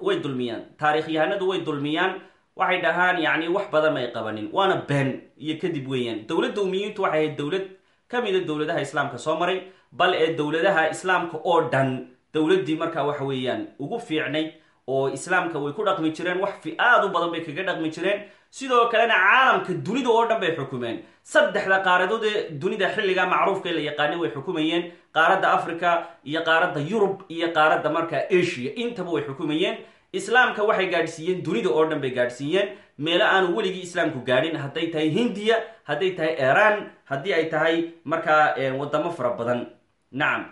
way dulmiyaan. Taarikhyahanadu way dulmiyaan. Waxay dhahaan yani wax badan may qabanin. Waana been iyo kadib weeyaan. Dowladda umawiyiintu waxay ahayd dowlad ka mida dowladaha islaamka soo maray bal ee dowladaha islaamka oo dhan. Dowladdii markaa waxa weeyaan ugu fiicnayd oo islaamka way ku dhaqmi jireen wax fi aad u badan bay kaga dhaqmi jireen. Sidoo kalena caalamka dunida oo dhan bay xukumeen. Saddexda qaaradood ee dunida xilliga macruufka ee la yaqaanay way xukumayeen. Qaaradda africa iyo qaaradda yurub iyo qaaradda markaa asia intaba way xukumayeen. Islaamka waxay gaadhsiiyeen dunida oo dhan bay gaadhsiiyeen. Meelo aanu weligii islaamku gaadhin hadday tahay hindiya hadday tahay iran haddii ay tahay markaa wadamo fara badan. Nacam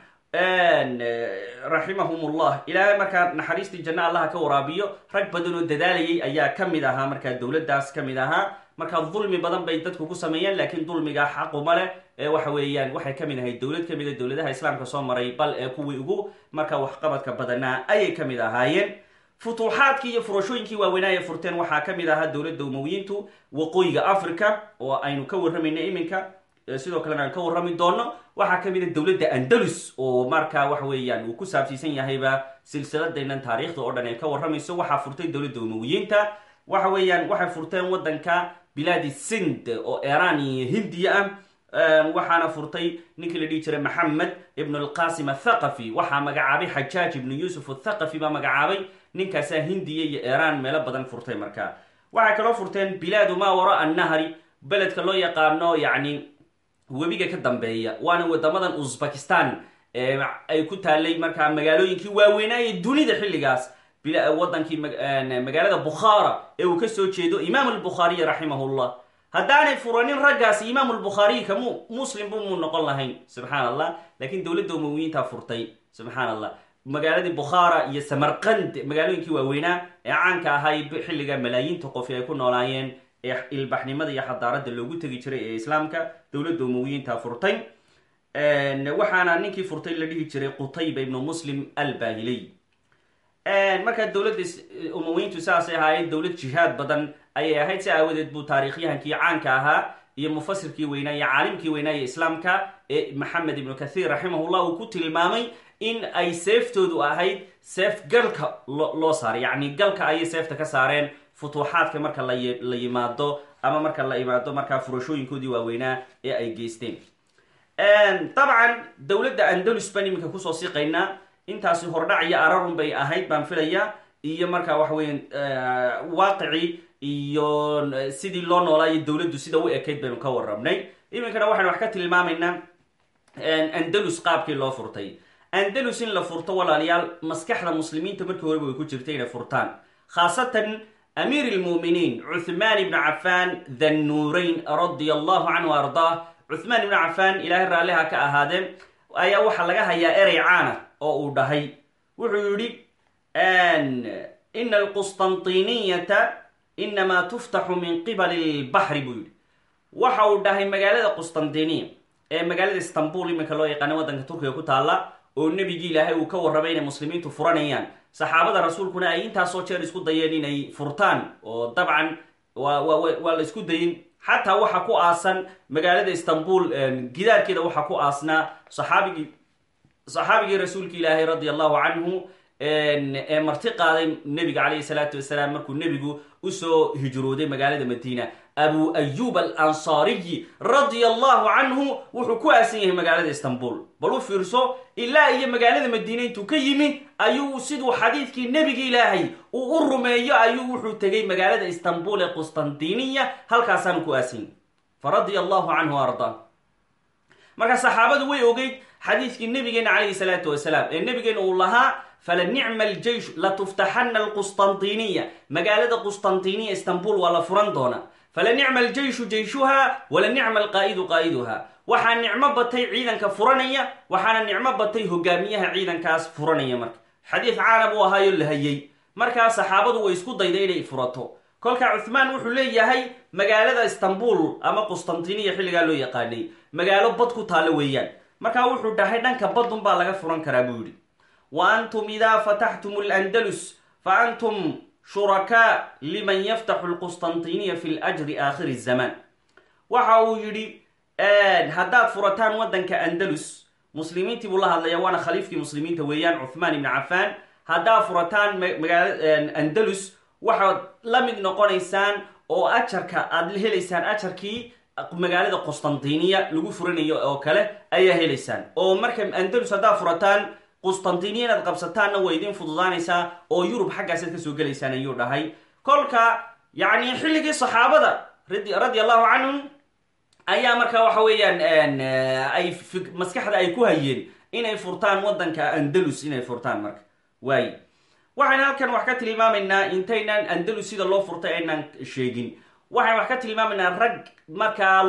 raximahumullah ilaahay markaa naxariistii janno allaha ka waraabiyo rag badan oo dadaalayay ayaa ka mid ahaa. Markaa dowladdaas ka mid ahaa. Markaa dulmi badan bay dadku ku sameeyeen laakiin dulmiga xaquma leh. Ee waxa weeyaan waxay ka mid ahayd dowlad ka mid a dowladaha islaamka soo maray bal ee kuwii ugu markaa waxqabadka badanaa ayay ka mid ahaayeen. Futuuxaadkii iyo furashooyinkii waaweynaa ay furteen waxaa ka mid ahaa dowladda umowiyiintu waqooyiga africa oo aynu ka warramayna iminka sidoo kalena aan ka warrami doono waxaa ka mid a dowladda andalus oo markaa waxa weeyaan uu ku saabsiisan yahayba silsiladaynan taariikhda oo dhan ay ka warramayso. Waxaa furtay dowladda umowiyiinta waxa weeyaan waxay furteen waddanka bilaadi sind oo iran iyo hindiya ah. Waxaana furtay ninkii la dhihi jiray maxamed ibn alqasim athaqafi. Waxaa magacaabay xajaaj ibnu yuusuf athaqafi baa magacaabay ninkaasaa hindiya iyo iran meelo badan furtay markaa. Waxay kaloo furteen bilaadu maa wara annahri beledka loo yaqaano yacni webiga ka dambeeya waana wadamadan uzbekistan ay ku taalay markaa magaalooyinkii waaweynaaye dunida xilligaas. Wadankii magaalada bukhaara ee uu ka soo jeedo imaam albukhaariy raximahullah. Haddaanay furanin raggaasi imaam albukhaariy ka mu muslim bu muu noqon lahayn subxaan allah laakiin dowladda umowiyiintaa furtay subxaan allah magaaladii bukhaara iyo samarqand magaalooyinkii waaweynaa ee caanka ahay xilliga malaayiinta qofi ay ku noolaayeen ee ilbaxnimada iyo xadaaradda loogu tegi jiray ee islaamka dowladda umowiyiintaa furtay. Waxaana ninkii furtay la dhihi jiray qutayba ibnu muslim albahiliy markaa dowladda umowiyiintu saasay ahaayeen dowlad jihaad badan ayay ahayd. Si aawadeed buu taarikhyahankii caanka ahaa iyo mufasirkii weynaa iyo caalimkii weynaa ee islaamka ee maxamed ibnu kathiir raximahullah uu ku tilmaamay in ay seeftoodu ahayd seef galka loo saaray yacni galka ayay seefta ka saareen futuuxaadka marka la yimaado ama marka la imaado markaa furashooyinkoodii waaweynaa ee ay geysteen. Dabcan dowladda andalus baan iminka ku soo siqaynaa. Intaasi hordhac iyo ararun bay ahayd baan filayaa. Iyo markaa waxa weya waaqicii iyo sidii loo noolaayo dowladdu sida u ekayd baynu ka warrabnay. Iminkana waxaynu wax ka tilmaamaynaa andalus qaabkii loo furtay. Andalus in la furto walaalayaal maskaxda muslimiinta markii horeba way ku jirtay inay furtaan. Khaasatan amiir lmuminiin cuthmaan ibnu cafaan thannuurayn radia allahu canhu ardaa cuthmaan ibnu cafaan ilaahay raalliha ka ahaadee ayaa waxaa laga hayaa erey caana oo uu dhahay. Wuxuu yidhi ina alqustantiniyata inamaa tuftaxu min qibali lbaxri buu yidhi. Waxa uu dhahay magaalada qustantiniya ee magaalada istanbul iminka loo yaqaana waddanka turkiga ku taalla oo nebigii ilaahay uu ka warramay inay muslimiintu furanayaan. Saxaabada rasuulkuna ay intaasoo jeer isku dayeen inay furtaan oo dabcan waa la isku dayin. Xataa waxa ku aasan magaalada istanbul gidaarkeeda waxaa ku aasnaa saxaabigii saxaabigii rasuulka ilaahay radia allahu canhu ee marti qaaday nebiga calayhi salaatu wasalaam markuu nebigu u soo hijrooday magaalada madiina abu ayub alansaariyi radia allahu canhu wuxuu ku aasan yahay magaalada istanbul. Bal u fiirso ilaa iyo magaalada madiina intuu ka yimi ayuu siduu xadiidkii nebiga ilaahay uu u rumeeyo ayuu wuxuu tegay magaalada istanbul ee qustantiniya. Halkaasaanu ku aasan yahy fa arda. Marka saxaabadu way ogeyd xadiidkii nabigeena calayhi salaatu wasalaam. Ee nabigeena uu lahaa fala nicma aljeish latuftaxana alqustantiniya. Magaalada qustantiniya istanbul waa la furan doona fala nicma aljeyshu jeyshuha wala nicma alqaa'idu qaa'iduha waxaa nicmo batay ciidanka furanaya waxaana nicmo batay hogaamiyaha ciidankaas furanaya marka xadiid caana buu ahaayo la hayay markaa saxaabadu way isku dayday inay furato kolka cuthmaan wuxuu leeyahay magaalada istanbul ama qustantiniya xilligaa loo yaqaanay magaalo bad ku taalo weeyaan markaa wuxuu dhahay dhanka badun baa laga furan karaa buu yidhi wa antum idaa fataxtum alandalus fa shurakaa liman yaftaxu lqustantiniya fi ljri aakhiri zamaan waxa uu yidhi haddaad furataan waddanka andalus muslimiintii buu la hadlaya waana khaliifkii muslimiinta weeyaan cuthmaan ibni cafaan haddaad furataan magaala andalus waxaad la mid noqonaysaan oo ajarka aad helaysaan ajarkii magaalada qustantiniya lagu furanayo oo kale ayaa helaysaan oo marka andalus haddaad furataan qustantiniya inaad qabsataanna way idin fududaanaysaa oo yurub xaggaasaad ka soo gelaysaan ayuu dhahay. Kolka yacni xilligii saxaabada radia allahu canhum ayaa markaa waxa weeyaan ay maskaxda ay ku hayeen inay furtaan waddanka andalus inay furtaan marka. Waay waxaynu halkan wax ka tilmaamaynaa intaynaan andalus sida loo furtay aynaan sheegin. Waxaynu wax ka tilmaamaynaa rag markaa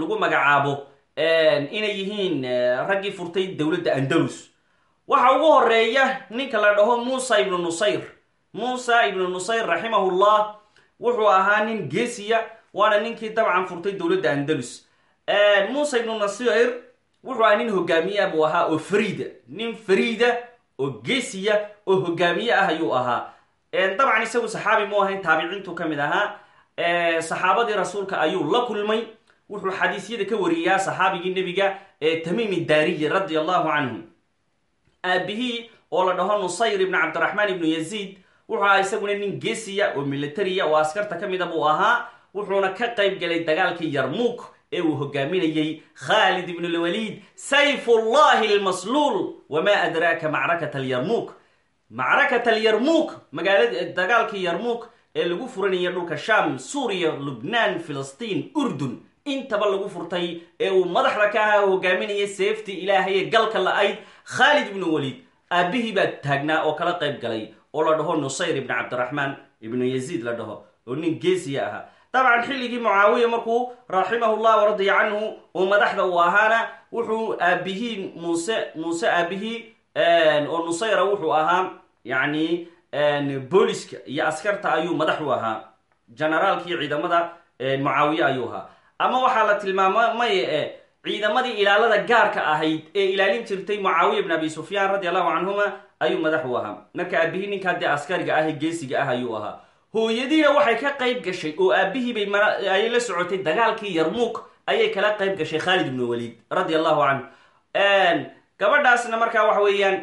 lagu magacaabo inay yihiin raggii furtay dowladda andalus waxa ugu horreeya ninka la dhaho muusa ibnu nusayr. Muusa ibnu nusayr raximahullah wuxuu ahaa nin geesiya waana ninkii dabcan furtay dowladda andalus. Muusa ibnu nusayr wuxuu ahaa nin hogaamiya buu ahaa oo fariida. Nin fariida oo geesiya oo hogaamiye ah ayuu ahaa. Dabcan isagu saxaabi mu ahayn taabiciintu ka mid ahaa. Saxaabadii rasuulka ayuu la kulmay. Wuxuu xadiisyada ka wariyaa saxaabigii nebiga ee tamiimi daariyi radi allahu aabihii oo la dhaho nusayr ibn cabdiraxmaan ibnu yaziid. Wuxuu ahaa isaguna nin geesiya oo militariya oo askarta ka mida buu ahaa. Wuxuuna ka qayb galay dagaalkii yarmuuk ee uu hogaaminayey khaalid ibn lwaliid sayfullahi almasluul wamaa adraaka macrakat alyarmuuk macrakat alyarmuuk magaalada dagaalkii yarmuuk ee lagu furanaya dhulka sham suuriya lubnaan filistiin urdun. Intaba lagu furtay ee uu madaxda ka ahaa hogaaminayay seeftii ilaahay ee galka la-ayd khaalid ibnu waliid aabihii baa taagnaa oo kala qayb galay oo la dhaho nusayr ibn cabdiraxmaan ibnu yaziid la dhaho oo nin geesiya ahaa dabcan xilligii mucaawiya markuu raximahullah waradiya canhu uu madaxda uu ahaana wuxuu aabihii muuse muuse aabihii oo nusayra wuxuu ahaa yacni booliska iyo askarta ayuu madax u ahaa. Generaalkii ciidamada mucaawiye ayuu ahaa. Ama waxaa la tilmaamay e ciidamadii ilaalada gaarka ahayd ee ilaalin jirtay mucaawiya bn abi sufyaan radi allahu canhuma ayuu madax u ahaa. Marka aabihii ninkaa dee askariga ah ee geesiga ah ayuu ahaa. Hooyadiina waxay ka qayb gashay oo aabihiibay ay la socotay dagaalkii yarmuuk ayay kala qayb gashay khaalid ibnu waliid radi allahu canhu gabadhaasna markaa waxa weeyaan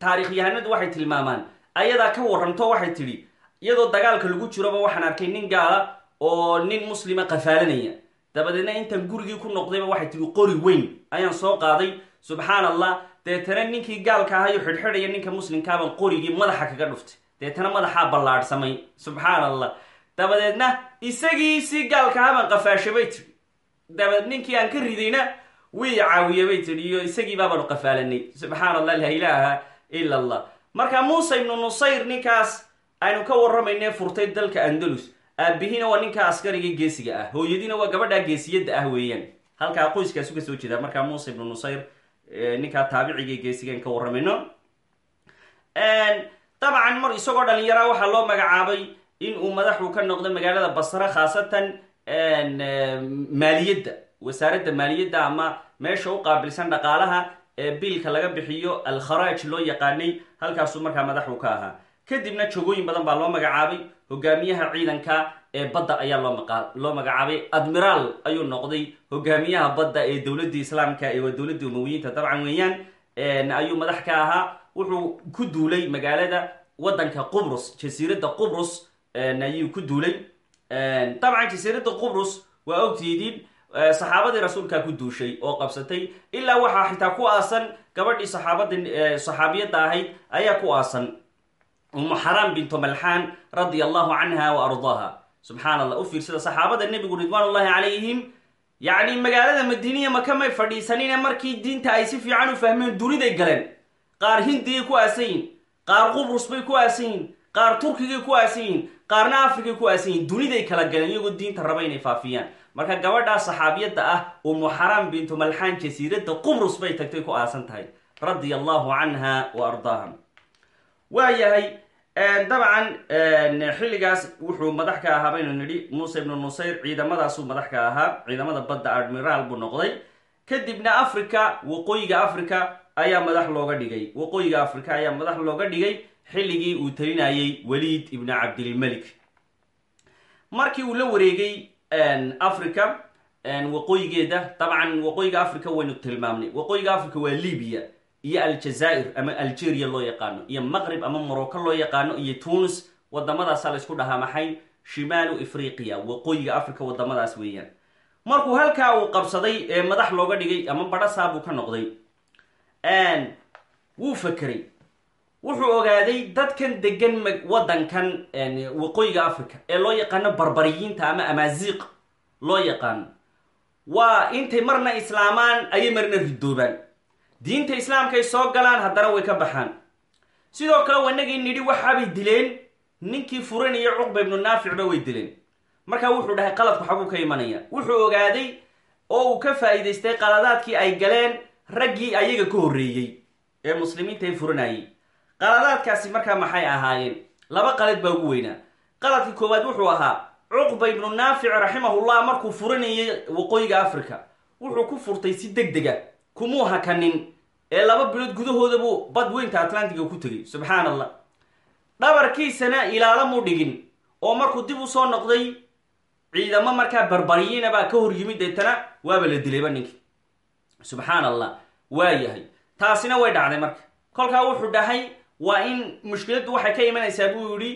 taarikh yahanadu waxay tilmaamaan. Ayadaa ka waranto waxay tidhi iyadoo dagaalka lagu jiroba waxaan arkay nin gaala oo nin muslima qafaalanaya dabadeedna intaan gurigii ku noqdayba waxay tihi qori weyn. Ayaan soo qaaday subxaan allah deetana ninkii gaalka ahayo xidhxidhaya ninka muslimkaaban qorigii madaxa kaga dhuftay. Deetana madaxaa ballaadhsamay subxaan allah dabadeedna isagii si gaalka ahaban qafaasha bay tidhi. Dabadeed ninkii aan ka ridayna wii caawiye bay tidhi iyo isagii baabanu qafaalanay. Subxaan allah laa ilaaha ila allah marka muuse ibnu nusayr ninkaas aynu ka warramayne furtay dalka andalus aabihiina waa ninka askariga geesiga ah. Hooyadiina waa gabadhaa geesiyadda ah weeyaan. Halkaa qoyskaasu ka soo jeeda. Markaa muuse ibnu nusayr ninkaa taabiciga geesigaan ka warramayno. Dabcan mar isagoo dhalinyara waxaa loo magacaabay in uu madaxu ka noqdo magaalada basre khaasatan maaliyadda wasaaradda maaliyadda ama meesha u qaabilsan dhaqaalaha ee biilka laga bixiyo alkharaaj loo yaqaanay. Halkaasuu markaa madaxu ka ahaa kadibna jogooyin badan baa loo magacaabay hogaamiyaha ciidanka ee badda ayaa loo magacaabay. Admiraal ayuu noqday hogaamiyaha badda ee dowladda islaamka ee dowladda umawiyiinta dabcan weeyaan. Ayuu madax ka ahaa. Wuxuu ku duulay magaalada waddanka qubrus jasiiradda qubrus ayuu ku duulay. Dabcan jasiiradda qubrus waa ogtiidiin saxaabadii rasuulkaa ku duushay oo qabsatay. Ilaa waxaa xitaa ku aasan gabadhii saxaabadii saxaabiyadda ahayd ayaa ku aasan umu xaraam bintu malxaan radia allahu canha wa ardaaha. Subxaan allah u fiirsada saxaabada nebigu ridwaan ullahi calayhim yacni magaalada madiiniya maka may fadhiisanine markii diinta ay si fiican u fahmeen duniday galeen. Qaar hindiyay ku aasan qaar qubrus bay ku aasan qaar turkigay ku aasan yihiin qaarna afrikay ku aasan yihiin duniday kala galeen iyagoo diinta raba inay faafiyaan. Marka gabadhaa saxaabiyadda ah umu xaraam bintu malxaan jasiiradda qubrus bay tagtay ku aasan tahay. Radia allahu canha wa ardaaha waayahay dabcan xilligaas wuxuu madax ka ahaa baynu nidhi muuse ibnu nusayr ciidamadaasuu madax ka ahaa ciidamada badda admiraal buu noqday. Kadibna africa waqooyiga africa ayaa madax looga dhigay. Waqooyiga africa ayaa madax looga dhigay xilligii uu talinayay waliid ibnu cabdilmelik markii uu la wareegay africa waqooyigeeda dabcan waqooyiga africa waynu tilmaamnay. Waqooyiga africa waa libya iyo aljazaa'ir ama algeria loo yaqaano iyo maqrib ama morocco loo yaqaano iyo tunis wadamadaasa laysku dhahaa maxay? Shimaalu afriqiya waqooyiga africa wadamadaas weeyaan. Markuu halkaa uu qabsaday ee madax looga dhigay ama badhasaa buu ka noqday wuu fakeray wuxuu ogaaday dadkan degan waddankan waqooyiga africa ee loo yaqaano barbariyiinta ama amaziiq loo yaqaano. Waa intay marna islaamaan ayay marna ridoobaan diinta islaamkaay soo galaan haddana way ka baxaan. Sidoo kale wanagii nidhi waxaabay dileen. Ninkii furanaya cuqba ibnu naaficba way dileen. Markaa wuxuu dhahay qaladku xaguu ka imanaya. Wuxuu ogaaday oo uu ka faa'iidaystay qaladaadkii ay galeen raggii ayaga ka horreeyey ee muslimiinta ay furanayay qaladaadkaasi markaa maxay ahaayeen? Laba qalad baa ugu weynaa. Qaladkii koowaad wuxuu ahaa cuqba ibnu naafic raximahullah markuu furanayay waqooyiga africa wuxuu ku furtay si deg dega kumuu hakanin. Ee laba bilood gudahooda buu bad weynta atlantiga ku tegay subxaan allah dhabarkiisana ilaalo muu dhigin. Oo markuu dib u soo noqday ciidamo markaa barbariyiina baa ka hor yimid deetana waaba la dilayba ninkii subxaan allah waa yahay. Taasina way dhacday marka. Kolkaa wuxuu dhahay waa in mushkiladdu waxay ka imanaysaa buu yidhi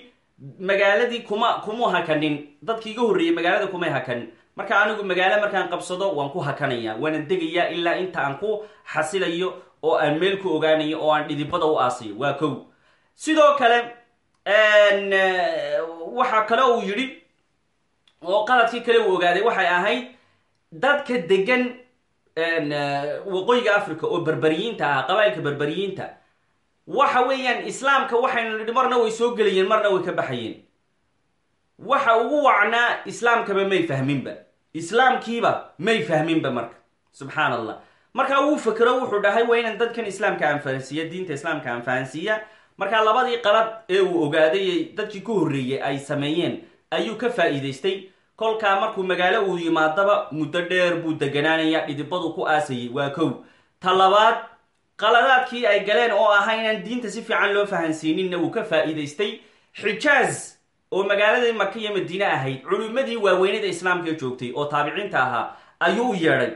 magaaladii kuma kumuu hakanin. Dadkii iga horreeyey magaalada kumay hakanin marka anigu magaalo markaan qabsado waan ku hakanaya waanan degayaa ilaa inta aan ku xasilayo oo aan meel ku ogaanayo oo aan dhidibada u aasayo waa kow. Sidoo kale waxa kale uu yidhi oo qaladkii kale uu ogaaday waxay ahayd dadka degan waqooyiga africa oo berberiyiinta ah qabailka berberiyiinta waxa weeyaan islaamka waxaynu nidhi marna way soo gelayeen marna way ka baxayeen waxa ugu wacnaa islaamkaba may fahminba. Islaamkiiba may fahminba marka. Subxaan allah markaa wuu fakero wuxuu dhahay waa inaan dadkan islaamka aan fahansiiya diinta islaamka aan fahansiiya markaa labadii qalad ee uu ogaaday dadkii ku horreeyey ay sameeyeen ayuu ka faa'iidaystay. Kolkaa markuu magaalo uu yimaadaba muddo dheer buu deganaanaya dhidibadu ku aasayay. Waa kow. Ta labaad qaladaadkii ay galeen oo ahaa inaan diinta si fiican loo fahansiininna wuu ka faa'iidaystay. Xijaaz oo magaaladii maka iyo madiine ahayd culimmadii waaweynada islaamka joogtay oo taabiciinta ahaa ayuu yeedhay.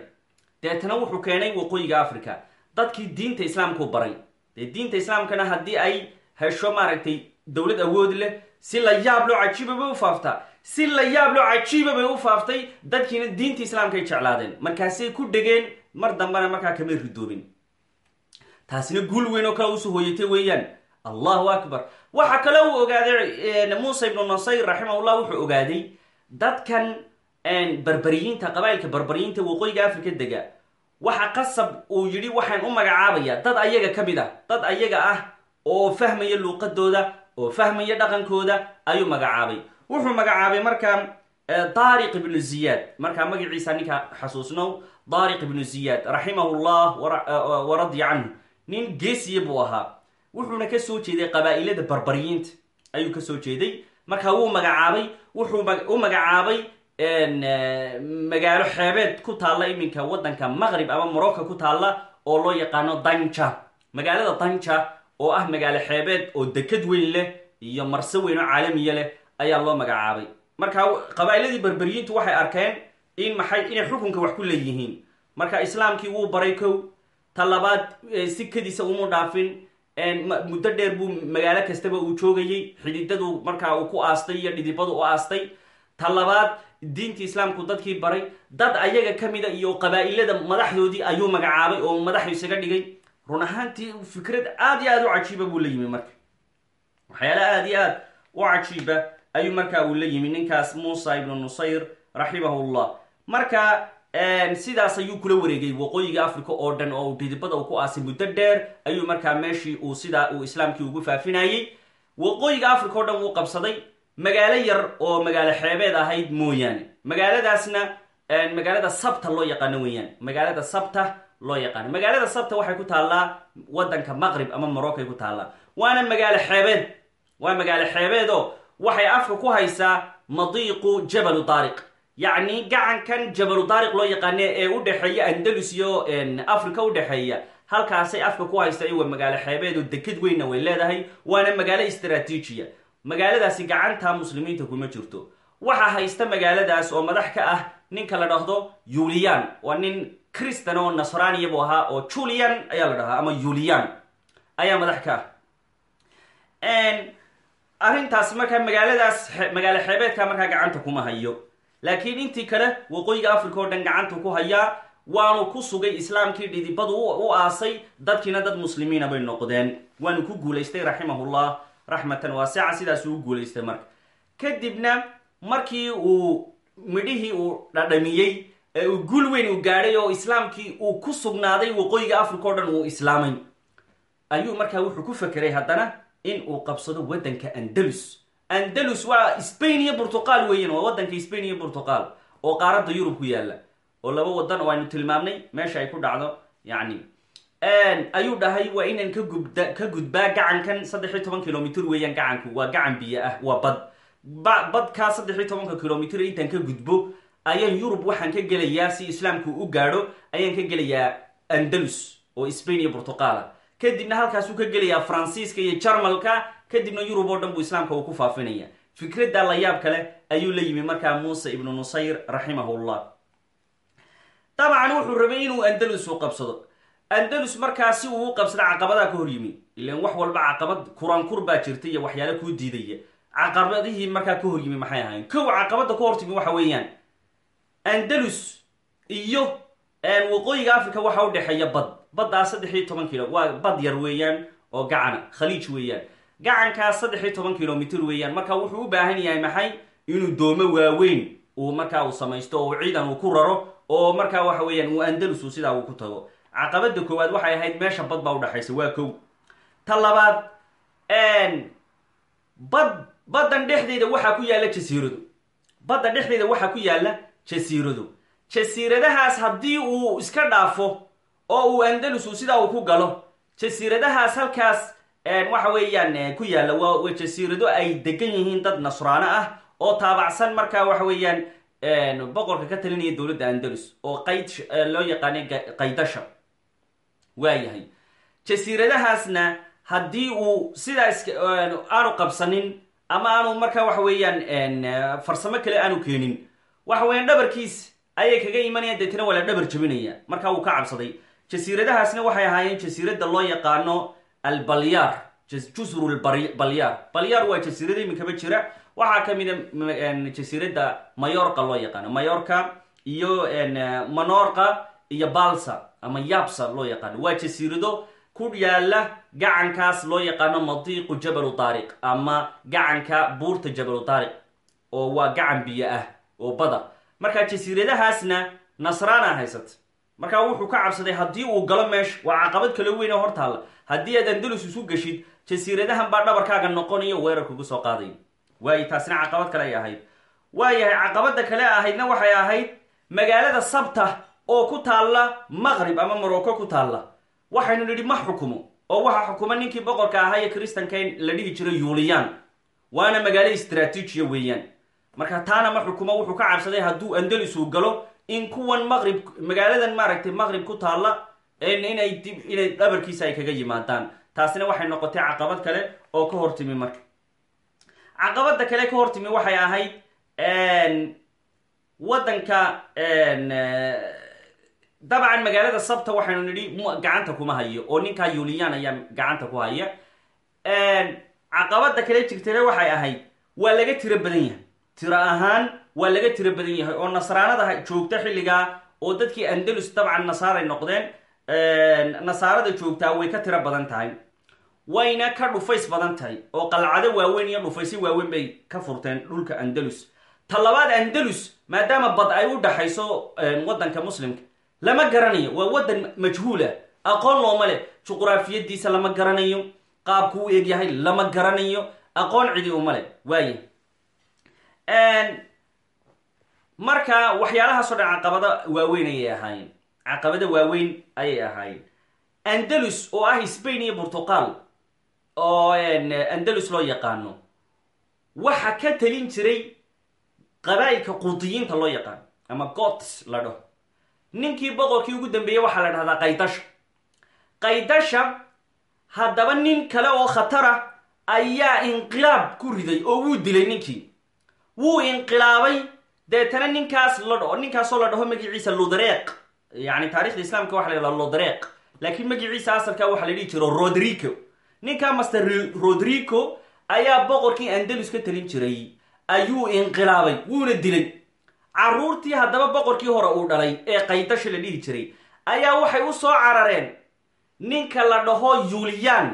Deetana wuxuu keenay waqooyiga africa dadkii diinta islaamkuu baray. Dee diinta islaamkana haddii ay hesho maaragtay dowlad awood leh si la yaab loo cajiiba bay u faaftaa si la yaab loo cajiiba bay u faaftay dadkiina diinta islaamkaay jeclaadeen. Markaasay ku dhegeen mar dambena markaa kamay ridoobin. Taasina guul weyn oo kale u soo hooyatay weeyaan. Allahu akbar waxa kale uu ogaaday muuse ibnu nasayr raximahullah wuxuu ogaaday dadkan berberiyiinta qabailka berberiyiinta waqooyiga africa dega waxa qasab uu yidhi waxaan u magacaabaya dad ayaga ka mid ah dad ayaga ah oo fahmaya luuqadooda oo fahmaya dhaqankooda ayuu magacaabay wuxuu magacaabay markaa daariq ibnu ziyaad markaa magaciisa ninka xasuusnow daariq ibnu ziyaad raximahullah wa radya canhu nin geesiya buu ahaa wuxuuna ka soo jeeday qabaa'ilada barbariyiinta ayuu ka soo jeeday. Markaa wuu magacaabay wuxuu u magacaabay magaalo xeebeed ku taalla iminka waddanka maqrib ama morocco ku taalla oo loo yaqaano danja magaalada danja oo ah magaalo xeebeed oo dekad weyn leh iyo marse weyn oo caalamiya leh ayaa loo magacaabay. Markaa qabaa'iladii berberiyiintu waxay arkeen in maxay inay xukunka wax ku leeyihiin. Marka islaamkii wuu baray kow ta labaad sikadiisa umu dhaafin muddo dheer buu magaalo kastaba uu joogayey. Xididadu markaa uu ku aastay iyo dhidibadu u aastay. Ta labaad diintii islaamku dadkii baray. Dad ayaga ka mida iyo qabaa'ilada madaxdoodii ayuu magacaabay oo madaxu isaga dhigay. Run ahaantii fikrad aad iyo aad u cajiiba buu la yimi marka. Waxyaala aad iyo aad u cajiiba ayuu markaa uu la yimi. Ninkaas muusa ibnu nusayr raximahullah. Marka sidaas ayuu kula wareegay waqooyiga africa oo dhan oo dhidibada uu ku aasay muddo dheer. Ayuu markaa meeshii uu sidaa uu islaamkii ugu faafinayey waqooyiga africa oo dhan wuu qabsaday. Magaalo yar oo magaalo xeebeed ahayd mooyaane. Magaaladaasna magaalada sabta loo yaqaano weeyaan. Magaalada sabta loo yaqaano. Magaalada sabta waxay ku taallaa waddanka maqrib ama moroccoay ku taallaa. Waana magaalo xeebeed. Waa magaalo xeebeedoo waxay afka ku haysaa madiiqu jabalu daariq yacni gacankan jabalu daariq loo yaqaane ee u dhexeeya andalus iyo africa u dhexeeya halkaasay afka ku haysta iwa magaalo oo deked weynna way leedahay waana magaalo istraatiijiya magaaladaasi gacanta muslimiinta kuma jirto. Waxaa haysta magaaladaas oo madax ka ah ninka la dhahdo yulian waa nin christan oo nasraniya buu ahaa oo julian ayaa la dhahaa ama yulian ayaa madax ka ah. Arrintaas markaa magaaladaas magaalo xeebeedka markaa gacanta kuma hayo laakiin intii kale waqooyiga africa oo dhan gacantu ku hayaa waanu ku sugay islaamkii dhidibadu u aasay dadkiina dad muslimiina bay noqdeen. Waanu ku guulaystay raximahullah raxmatan waasica sidaasuu u guulaystay marka. Kadibna markii uu midhihii uu dhadhamiyey guul weyn uu gaadhay oo islaamkii uu ku sugnaaday waqooyiga africa o dhan uu islaamay ayuu markaa wuxuu ku fekeray haddana in uu qabsado waddanka andalus andalus waa spain iyo burtuqal weeyaan waa waddanka spain iyo burtuqal oo qaaradda yurub ku yaalla oo laba wadan oo aynu tilmaamnay meesha ay ku dhacdo yacni ayuu dhahay waa inaan ka gubda ka gudbaa gacankan saddex iyo toban kilomitr weeyaan gacanku waa gacan biyo ah waa bad. Ba badkaa saddex iyo tobanka kilomitr intaan ka gudbo ayaan yurub waxaan ka gelayaa si islaamku u gaadho ayaan ka gelayaa andalus oo spain iyo burtuqala kadibna halkaasuu ka gelayaa faransiiska iyo jarmalka kadibna yurub oo dhan buu islaamka uu ku faafinaya. Fikradda la yaab kale ayuu la yimi markaa muuse ibnu nusayr raximahullah dabcan wuxuu rabay inuu andalus u qabsado. Andalus markaa si uu u qabsada ka hor yimi ilan wax walba caqabad kurankur baa jirta iyo waxyaale kuu diidaya. Caqabadihii markaa ka hor yimi maxay ahayn kow caqabada ka hortimi waxa weeyaan. Andalus iyo waqooyiga africa waxa u dhexeeya bad. Baddaa saddex iyo toban kilo. Waa bad yar weeyaan oo gacana khaliij weeyaan gacankaas saddex iyo toban kilomitr weeyaan. Marka wuxuu u baahan yahay maxay? Inuu doomo waaweyn uu markaa uu samaysto oo ciidan uu ku raro oo markaa waxa weeyaan uu andalus uu sidaa uu ku tago. Caqabada koowaad waxay ahayd meesha bad baa udhexaysa waa kow. Ta labaad bad baddan dhexdeeda waxaa ku yaalla jasiirado badda dhexdeeda waxaa ku yaalla jasiirado jasiiradahaas haddii uu iska dhaafo oo uu andalus uu sidaa uu ku galo jasiiradahaas halkaas waxa weeyaan ku yaalla waa jasiirado ay degan yihiin dad nasraano ah oo taabacsan. Markaa waxa weeyaan boqorka ka talinaya dowladda andalus oo qayd loo yaqaanay qaydasha waayahay jasiiradahaasna haddii uu sidaa is aanu qabsanin ama aanu markaa waxa weeyaan farsamo kale aanu keenin waxa weeyaan dhabarkiis ayay kaga imanayaan deetana waa la dhabar jabinaya markaa wuu ka cabsaday. Jasiiradahaasna waxay ahaayeen jasiirada loo yaqaano albalyaar jusru lbalyaar balyaar waa jasiirada iminkaba jira. Waxaa kamida jasiirada mayorka loo yaqaano. Mayorka iyo manorka iyo balsa ama yabsa loo yaqaano. Waa jasiirado ku yaalla gacankaas loo yaqaano madiiqu jabalu taariq ama gacanka buurta jabalu taariq oo waa gacan biyo ah oo bada marka jasiiradahaasna nasraana haysata markaa wuxuu ka cabsaday haddii uu galo meesha waa caqabad kala weyn oo hortaalla haddii aad andalus isu geshid jasiiradahan baa dhabarkaaga noqonayo weerar kugu soo qaaday waayo taasina caqabad kale ay ahayd. Waayahay caqabada kale ahaydna waxay ahayd magaalada sabta oo ku taalla maqrib ama morocco ku taalla. Waxaynu nidhi ma xukumo. Oo waxaa xukuma ninkii boqorka ahaa ee kristanka la dhihi jiray yuliyan waana magaalo istraatiijiya weeyaan. Marka taana ma xukumo wuxuu ka cabsaday hadduu andalus uu galo in kuwan maqrib magaaladan maaragtay maqrib ku taalla inay dib inay dhabarkiisa ay kaga yimaadaan. Taasina waxay noqotay caqabad kale oo ka hortimi marka. Caqabada kale ka hortimi waxay ahayd waddanka dabcan magaalada sabta waxaynu nidhi gacanta kuma hayo oo ninkaa yuliyan ayaa gacanta ku haya. Caqabada kale jirtana waxay ahayd waa laga tiro badan yahay. Tiro ahaan waa laga tiro badan yahay oo nasraanada joogta xilligaa oo dadkii andalus dabcan nasaaray noqdeen nasaarada joogtaa way ka tiro badan tahay. Wayna ka dhufays badan tahay oo qalcado waaweyn iyo dhufaysyo waaweyn bay ka furteen dhulka andalus. Ta labaad andalus maadaama bad ay u dhaxayso waddanka muslimka lama garanayo. Waa waddan majhuula aqoon looma leh. Juquraafiyadiisa lama garanayo qaabku u egyahay lama garanayo aqoon cidi uma leh. Waaya marka waxyaalahaasoo dhan caqabado waaweyn ayay ahaayeen caqabado waaweyn ayay ahaayeen andalus oo ah spain iyo portugal oo andalus loo yaqaano waxa ka talin jiray qabaa'ilka quudiyiinta loo yaqaano ama gots la dhaho. Ninkii boqorkii ugu dambeeyey waxaa la dhahdaa qaydasha qaydasha haddaba nin kale oo khatara ayaa inqilaab ku riday oo wuu dilay ninkii. Wuu inqilaabay deetana ninkaas la dhaho ninkaasoo la dhaho magaciisa ludareeq yani taarikhda islaamka waxa la yhahdaa ludareeq laakiin magaciisa asalka waxaa la dhihi jiro rodrigo. Ninkaa master rodrigo ayaa boqorkii andalus ka talin jiray. Ayuu inqilaabay wuuna dilay. Carruurtii haddaba boqorkii hore uu dhalay ee qaydasha la dhihi jiray ayaa waxay u soo carareen ninka la dhaho yuliyan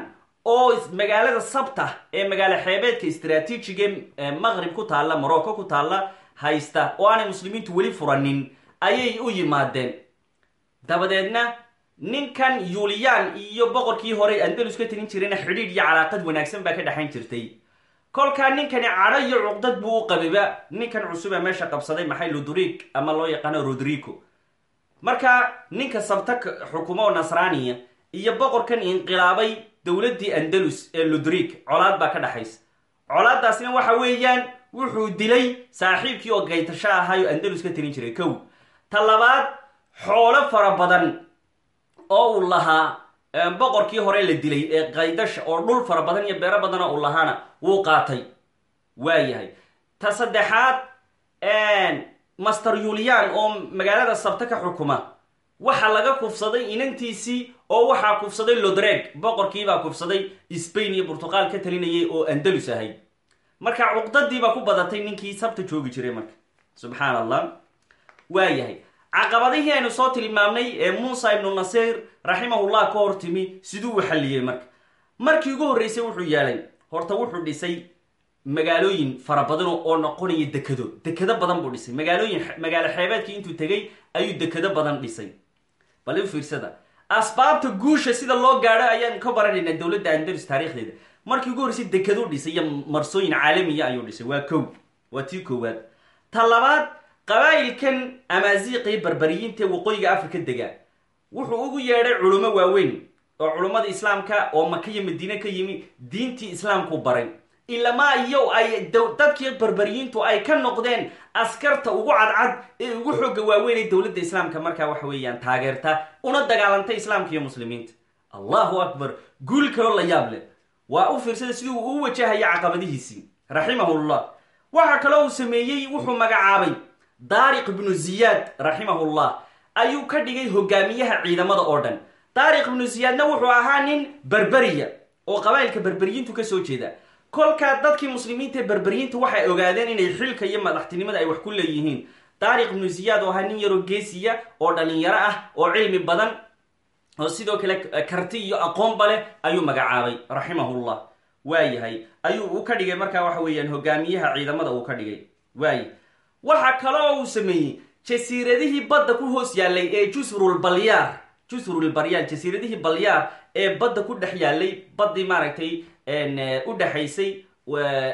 oo magaalada sabta ee magaalo xeebeedka istraatiijiga ee maqrib ku taalla morocco ku taalla haysta oo aanay muslimiintu weli furanin ayay u yimaadeen. Dabadeedna ninkan yuliyan iyo boqorkii hore andalus ka talin jirayna xidhiidh iyo calaaqad wanaagsan baa ka dhexayn jirtay. Kolkaa ninkani cadho iyo cuqdad buu u qabiba. Ninkan cusub ee meesha qabsaday maxay ludrig ama loo yaqaano rodrigo? Marka ninka sabta xukumo oo nasraniya iyo boqorkan inqilaabay dowladdii andalus ee ludrig colaad baa ka dhexaysa colaadaasna waxa weeyaan wuxuu dilay saaxiibkii oo gaytasho ahaayoo andalus ka talin jiray. Kow ta labaad xoolo fara badan oo uu lahaa boqorkii hore la dilay ee qaydasha oo dhul fara badan iyo beero badana uu lahaana wuu qaatay. Waayahay ta saddexaad master yulian oo magaalada sabta ka xukuma waxaa laga kufsaday inantiisii oo waxaa kufsaday lodreg boqorkiibaa kufsaday spain iyo burtuqaal ka talinayay oo andalus ahayd marka cuqdadiibaa ku badatay ninkii sabta joogi jiray marka. Subxaan allah waayahay caqabadihii aynu soo tilmaamnay ee muusa ibnu nasir raximahullah ka hor timi siduu u marka. Markii ugu horreysay wuxuu yeelay horta wuxuu dhisay magaalooyin fara badan oo noqonaya dekado. Dekado badan buu dhisay. Magaalooyin magaalo xeebeedkii intuu tegay ayuu dekado badan dhisay. Bal fiirsada. Asbaabta guusha sida loo gaadho ayaan ka baranaynaa dowladda andalus taarikhdeeda markii ugu horreysay dekaduu dhisay iyo marsooyin caalamiya ayuu dhisay. Waa kow waa tii koowaad. Ta labaad qabaa'ilkan amaaziiqa iyo barbariyiinta waqooyiga afrika dega wuxuu ugu yeedhay culummo waaweyn oo culummada islaamka oo maka iyo madiine ka yimi diintii islaamku baray. Ilamaa iyo ay dadkii barbariyiintu ay ka noqdeen askarta ugu cadcad ee ugu xooga waaweyn ee dowladda islaamka. Markaa waxa weeyaan taageerta una dagaalantay islaamka iyo muslimiinta. Allahu akbar. Guul kaloo la yaab leh waa u fiirsada sidii uu u wajahaya caqabadihiisii raximahullah waxa kaloo uu sameeyey wuxuu magacaabay daariq ibnu ziyaad raximahullah ayuu ka dhigay hogaamiyaha ciidamada oo dhan. Daariq ibnu ziyaadna wuxuu ahaa nin berberiya oo qabaa'ilka berberiyiintu ka soo jeeda. Kolkaa dadkii muslimiinta ee berberiyiinta waxay ogaadeen inay xilka iyo madaxtinimada ay wax ku leeyihiin. Daariq ibnu ziyaad oo ahaa nin yaroo geesiya oo dhalinyaro ah oo cilmi badan oo sidoo kale karti iyo aqoonba leh ayuu magacaabay raximahullah waayahay ayuu u ka dhigay markaa waxa weeyaan hogaamiyaha ciidamada uu ka dhigay. Waaya waxa kaloo uu sameeyey jasiiradihii badda ku hoos yaallay ee jusrul balyaar jusrul balyaar jasiiradihii balyaar ee badda ku dhex yaallay baddii maaragtay u dhexaysay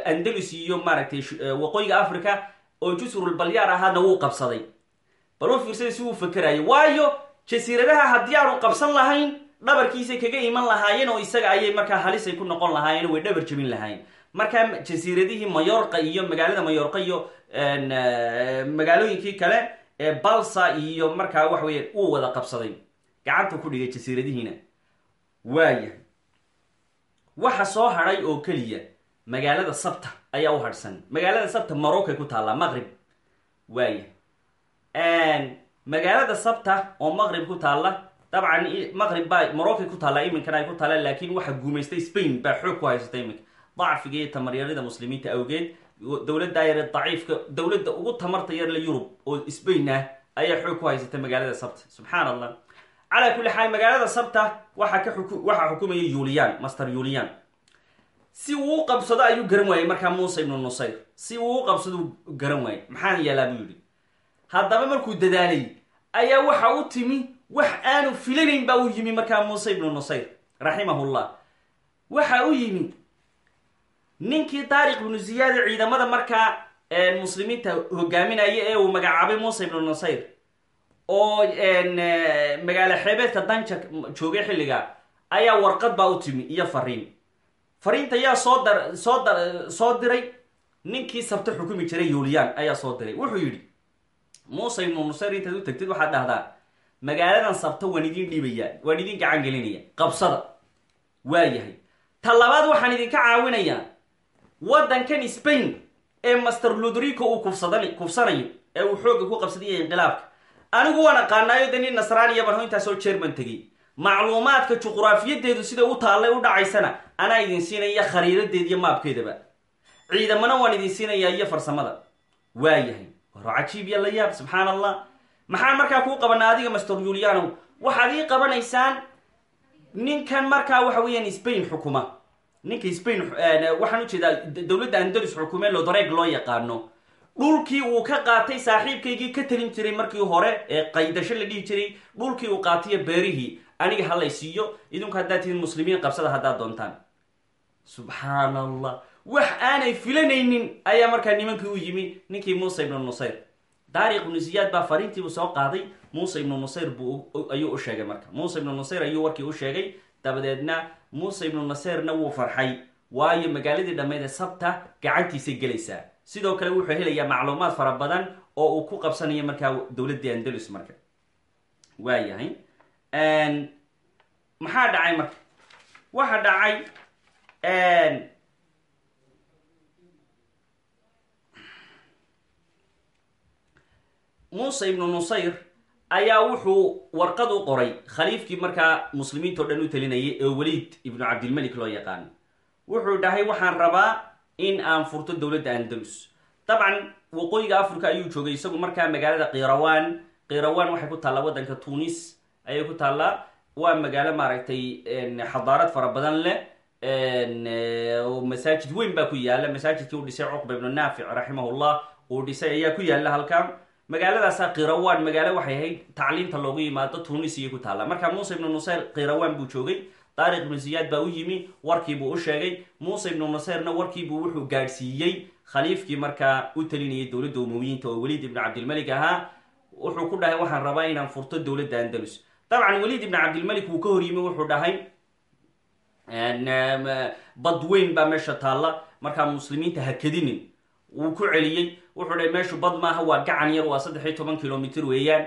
andalus iyo maaragtay waqooyiga africa oo jusrul balyaar ahaadna wuu qabsaday. Bal u fiirsada si uu fakerayo waayo jasiiradaha haddii aanu qabsan lahayn dhabarkiisay kaga iman lahaayeen oo isaga ayay markaa halisay ku noqon lahaayeen way dhabar jebin lahaayeen. Markaa jasiiradihii mayorqa iyo magaalada mayorqa iyo magaalooyinkii kale ee balsa iyo markaa waxa weya uu wada qabsaday. Gacanta ku dhigay jasiiradihiina. Waaya waxa soo hadhay oo keliya magaalada sabta ayaa u hadhsan. Magaalada sabta marocay ku taallaa maqrib waaya magaalada sabta oo maqrib ku taalla dabcan maqrib baa morocay ku taallaa iminkana ay ku taalla laakiin waxa guumaystay spain baa xoog ku haysata iminka. Dacfiga iyo tamaryarida muslimiinta awgeed dowladda yare daciifka dowladda ugu tamarta yar la yurub oo spain ah ayaa xoog ku haysata magaalada sabta. Subxaan allah calaa kulli xaal magaalada sabta waxa ka waxaa xukumaya yulian master yulian. Si uu qabsado ayuu garan waayey markaa muuse ibnu nusayr. Si uu u qabsado garan waayey. Maxaan yeelaa buu yidhi haddaba markuu dadaalay ayaa waxa u timi wax aanu filanayn baa u yimi markaa muuse ibnu nusayr raximahullah waxa u yimi ninkii daariq ibnu ziyaad ciidamada markaa muslimiinta hogaaminaya ee uu magacaabay muuse ibnu nusayr oo magaalo xeebeedka danja joogay xilliga ayaa warqad baa u timi iyo fariin. Fariinta ayaa soo dar soo diray ninkii sabto xukumi jiray yulian ayaa soo diray. Wuxuu yidhi muuse ibnu nusayr intaad u tagtid waxaad dhahdaa magaaladan sabto waan idiin dhiibayaa waan idin gacan gelinaya qabsada waayahay ta labaad waxaan idinka caawinayaa waddankan spain ee master ludrico uu kufsadan kufsanayo ee uu xoogga ku qabsadaya inqilaabka. Anigu waan aqaanaayo de nin nasraaniya barho intaasoo jerman tegay macluumaadka juquraafiyadeedu sida u taallay u dhacaysana anaa idin siinaya khariiradeed iyo maabkeedaba. Ciidamana waan idin siinayaa iyo farsamada. Waayahay waro cajiib iyo la yaab subxaan allah maxaan markaa kuu qabanaa adiga master yulianow waxaad ii qabanaysaan ninkan markaa waxa weeyaan spain xukuma. Ninka spain waxaan u jeedaa dowladda andalus xukume lodareeg loo yaqaano. Dhulkii uu ka qaatay saaxiibkaygii ka talin jiray markii hore ee qaydasho la dhihi jiray dhulkii uu qaatayo beerihii aniga halay siiyo idinku haddaad tihiin muslimiin qabsada haddaad doontaan. Subxaan allah wax aanay filanaynin ayaa markaa nimankii u yimi ninkii muuse ibnu nusayr. Daariq ibnu ziyaad baa fariintiibuu soo qaaday muuse ibnu nusayr ayuu u sheegay marka. Muuse ibnu nusayr ayuu warkii u sheegay dabadeedna muuse ibnu nasayrna wuu farxay waayo magaaladii dhammeyd ee sabta gacantiisay gelaysaa. Sidoo kale wuxuu helayaa macluumaad fara badan oo uu ku qabsanayo markaa dowladdii andalus marka. Waayahay maxaa dhacay marka? Waxa dhacay muuse ibnu nusayr ayaa wuxuu warqad u qoray khaliifkii markaa muslimiinto dhan u talinayay ee weliid ibnu cabdilmelik loo yaqaano wuxuu dhahay waxaan rabaa in aan furto dowladda andalus. Dabcan waqooyiga africa ayuu joogay isagu markaa magaalada kirawan kirawan waxay ku taallaa waddanka tunis ayay ku taallaa. Waa magaalo maaragtay xadaarad fara badan leh masaajid weyn baa ku yaalla masaajidkii uu dhisay cuqba ibnu naafic raximahullah. Uu dhisay ayaa ku yaalla halkan magaaladaasa kirawan magaalo waxay ahayd tacliinta loogu yimaado tunis iyay ku taalla. Marka muuse ibnu nusayr kirawan buu joogay taariq ibnu ziyaad baa u yimi warkiibuu u sheegay. Muuse ibnu nusayrna warkiibuu wuxuu gaadhsiiyey khaliifkii markaa u talinayay dowladda umowiyiinta oo weliid ibnu cabdilmalik ahaa. Wuxuu ku dhahay waxaan rabaa inaan furto dowladda andalus. Dabcan weliid ibnu cabdilmalik wuu ka hor yimi wuxuu dhahay bad weyn baa meesha taalla. Markaa muslimiinta ha wuu ku celiyey. Wuxuu dhahay meeshu bad maaha waa gacan yar waa saddex iyo toban kilomitr weeyaan.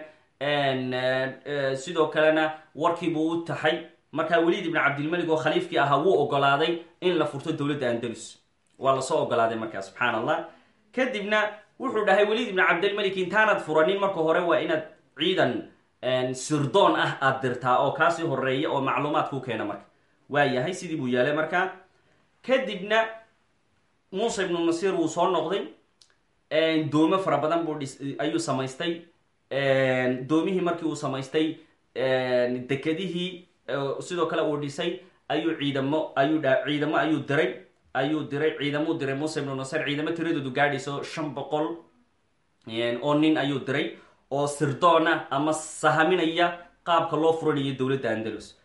Sidoo kalena warkiibuu u taxay. Markaa weliid ibnu cabdilmalik oo khaliifkii ahaa wuu ogolaaday in la furto dowladda andalus. Waa la soo ogolaaday markaa subxaan allah kadibna wuxuu dhahay weliid ibnu cabdilmalik intaanad furanin marka hore waa inaad ciidan sirdoon ah aada dirtaa oo kaasii horreeya oo macluumaad ku keena marka. Waa yahay sidii buu yeelay markaa kadibna muuse ibnu nasiir wuu soo noqday doomo fara badan buu dhis ayuu samaystay. Doomihii markii uu samaystay dekedihii sidoo kale uu dhisay ayuu ciidamo ayuu dha ciidamo ayuu diray ayuu diray ciidamuu diray muuse ibnu nasiir ciidamo tiradoodu gaadhayso shan boqol oo nin ayuu diray oo sirdoona ama sahaminaya qaabka loo furanayo dowladda andalus.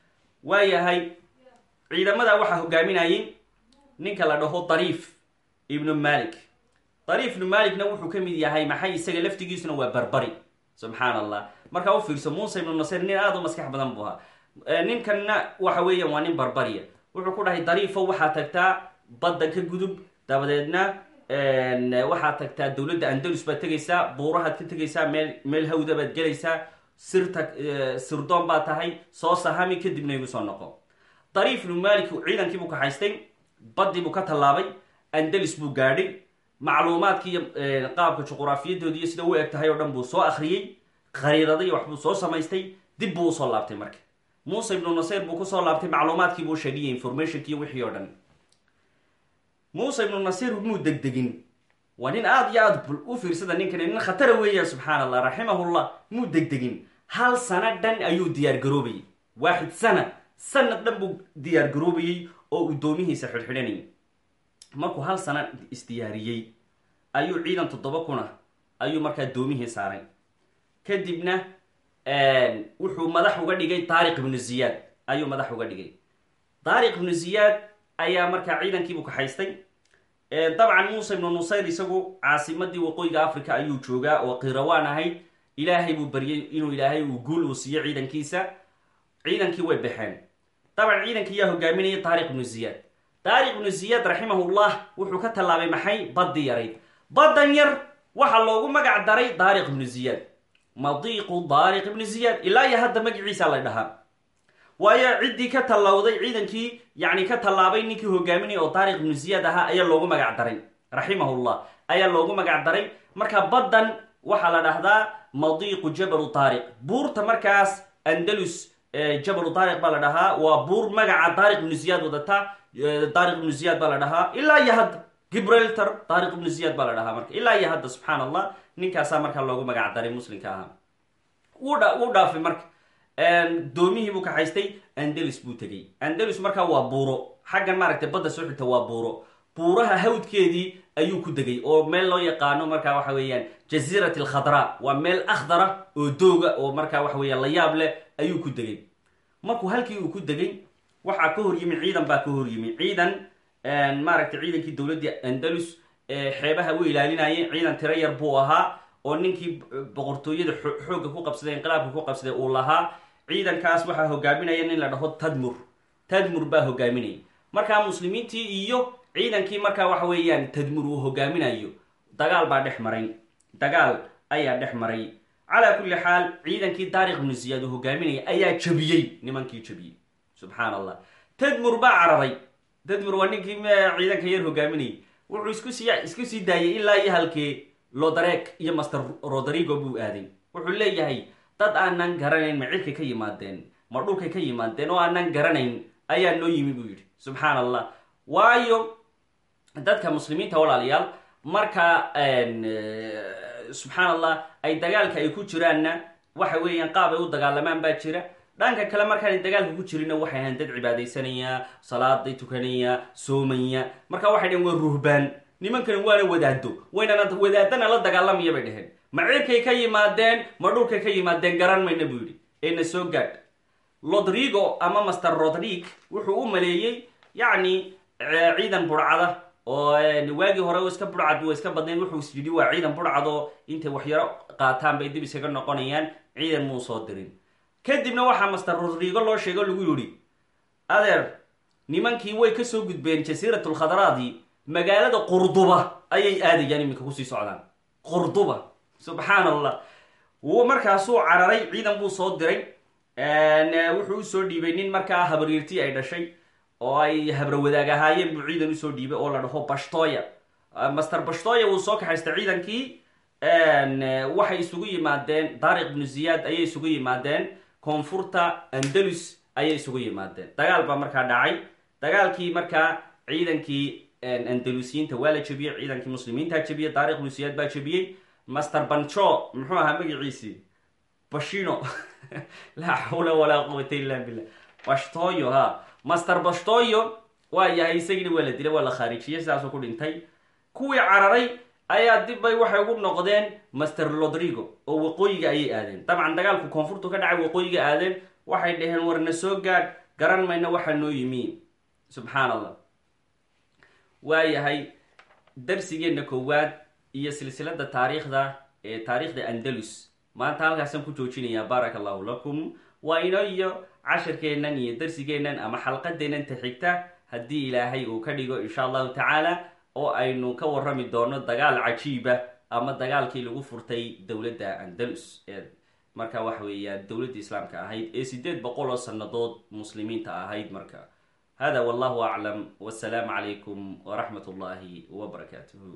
Waayahay ciidamada waxaa hogaaminayay ninka la dhaho dariif ibnu malik. Dariif ibnu malikna wuxuu ka mid yahay maxay isaga laftigiisuna waa barbari. Subxaan allah markaa u fiirso muuse ibnu nasiir nin aada u maskax badan buu ahaa. Ninkanna waxa weeyaan waa nin barbariya. Wuxuu ku dhahay dariifo waxaa tagtaa badda ka gudub dabadeedna waxaad tagtaa dowladda andalus baad tegaysaa buurahaad ka tegaysaa meel meel hawda baad gelaysaa sirta sirdoon baad tahay soo sahami kadibna igu soo noqo. Dariif ibnu malik ciidankii buu kaxaystay baddii buu ka tallaabay andalus buu gaadhay. Macluumaadkii iyo qaabka juquraafiyadoodi sida u eg tahay oo dhan buu soo akhriyey. Khariidaday waxbuu soo samaystay. Dib buu u soo laabtay marka. Muuse ibnu nasayr buu ku soo laabtay. Macluumaadkii buu sheegayay informationki iyo wixii oo dhan. Muuse ibnu nasiir muu degdegin. Waa nin aada iyo aada u fiirsada ninkani nin khatara weeyaan subxaan allah raximahullah muu degdegin. Hal sano dhan ayuu diyaar garoobayay waaxid sana sanad dhan buu diyaar garoobayey oo uu doomihiisa xidhxidhanayay markuu hal sano isdiyaariyey ayuu ciidan toddoba kuna ayuu markaa doomihii saaray. Kadibna wuxuu madax uga dhigay taariq ibnu ziyaad. Ayuu madax uga dhigay. Taariq ibnu ziyaad ayaa markaa ciidankiibuu kaxaystay dabcan muuse ibnu nusayr isagu caasimadii waqooyiga africa ayuu joogaa oo qirawaan ahayd. Ilaahay buu baryay inuu ilaahay uu guul uu siiyo ciidankiisa. Ciidankii way baxeen. Dabcan ciidankii yaa hogaaminayay taariq ibnu ziyaad taariq ibnu ziyaad raximahullah wuxuu ka tallaabay maxay? Baddi yarayd baddan yar waxaa loogu magac daray daariq ibnu ziyaad madiiqu daariq ibnu ziyaad ilaa iyo hadda magaciisa la dhahaa waayo ciddii ka tallawday ciidankii yani ka tallaabay ninkii hogaaminaya oo taariq ibnu ziyaad ahaa ayaa loogu magac daray. Raximahullah ayaa loogu magac daray. Marka baddan waxaa la dhahdaa madiiqu jabalu taariq. Buurta markaas andalus jabalu taariq baa la dhahaa waa buur magaca taariq ibnu ziyaad wadata taariq ibnu ziyaad baa la dhahaa ilaa iyo hadda gibraltar taariq ibnu ziyaad baa la dhahaa marka ilaa iyo hadda subxaan allah ninkaasaa markaa loogu magac daray muslimka ahaa. Wuu dhaafay marka doomihii buu kaxaystay andalus buu tegay andalus markaa waa buuro xaggan maaragtay badda soo waa buuro. Buuraha hawdkeedii ayuu ku degay oo meel loo yaqaano markaa waxa weeyaan jaziirat alkhadra waa meel akhdara oo dooga oo markaa waxa weeyaan la yaab leh ayuu ku degay markuu halkii uu ku degay waxaa ka hor yimi ciidan baa ka hor yimi ciidan maaragtay ciidankii dowladdii andalus xeebaha u ilaalinayay. Ciidan tiro yar buu ahaa oo ninkii boqortooyada xoogga ku qabsaday inqilaabka ku qabsaday uu lahaa. Ciidankaas waxaa hogaaminaya nin la dhaho tadmur. Tadmur baa hogaaminayay. Markaa muslimiintii iyo ciidankii markaa waxa weeyaan tadmur uu hogaaminayo. Dagaal baa dhex maray. Dagaal ayaa dhex maray calaa kulli xaal ciidankii daariq ibnu ziyaad uu hogaaminaya ayaa jabiyey nimankii jabiyey. Subxaan allah tadmur baa cararay. Tadmur waa ninkii ciidanka yar hogaaminayay. Wuxuu isku sii isku sii daayay ilaa iyo halkee lodarek iyo master rodrigo buu aaday. Wuxuu leeyahay dad aanan garanayn ma cirkay ka yimaadeen ma dhulkay ka yimaadeen oo aanan garanayn ayaa noo yimi buu yidhi. Subxaan allah waayo dadka muslimiinta walaalayaal marka subxaan allah ay dagaalka ay ku jiraanna waxa weeyaan qaab ay u dagaalamaan baa jira. Dhanka kale markaanay dagaalka ku jirinna waxay ahayn dad cibaadaysanaya salaaday tukanaya soomaya. Marka waxay dhaheen waa ruhbaan nimankani waana wadaado waynana wadaadana la dagaalamaya bay dhaheen. Ma cirkay ka yimaadeen ma dhulkay ka yimaadeen garan mayna buu yidhi. Eena soo gaadh. Rodrigo ama master rodrig wuxuu u maleeyey yacni ciidan burcada. Oo waagii hore iska burcad wa iska badnayd wuxuu is yidhi waa ciidan burcad oo intay waxyaro qaataan bay dib iskaga noqonayaan ciidan muu soo dirin. Kadibna waxaa master rodrigo loo sheego lagu yidhi adeer nimankii way ka soo gudbeen jasiiratul khadraadi magaalada qurduba ayay aadayaan iminka ku sii socdaan. Qurduba subxaan allah markaasuu cararay ciidan buu soo diray. Wuxuu u soo dhiibay nin markaa habaryirtii ay dhashay oo ay habra wadaag ahaayeen buu ciidan u soo dhiibay oo la dhaho bashtoya. Master bashtoya wuu soo kaxaysta ciidankii waxay isugu yimaadeen daariq bnu ziyaad ayay isugu yimaadeen koonfurta andalus ayay isugu yimaadeen. Dagaal baa markaa dhacay. Dagaalkii markaa ciidankii andalusiyiinta waa la jebiyey ciidankii muslimiintaa jebiyey daariq bnu ziyaad baa jebiyey. Master bancho muxuu ahaa magaciisii bashino. Laa xawla walaa quwata illa billah. Bashtoyo ha master bashtoyo waa yahay isagiina waa la dilay waa la khaarijiyey sidaasuu ku dhintay. Kuwii cararay ayaa dib bay waxay ugu noqdeen master rodrigo oo waqooyiga ayay aadeen. Dabcan dagaalku koonfurtu ka dhacay waqooyiga aadeen waxay dhaheen warna soo gaadh garan mayna waxaa noo yimi subxaan allah waayahay darsigeenna koowaad iyo silsilada taariikhda ee taariikhda andalus maanta halkaasaan ku joojinayaa baaraka allahu lakum. Waa ino iyo cashirkeennan iyo darsigeennan ama xalqadeennan ta xigta haddii ilaahay uu ka dhigo insha allahu tacaala oo aynu ka warrami doono dagaal cajiiba ama dagaalkii lagu furtay dowladda andalus. Ee marka waxa weeya dowladda islaamka ahayd ee sideed boqol oo sannadood muslimiinta ahayd marka. Hada wallahu aclam wasalaamu calaykum waraxmat ullahi wbarakaatuhu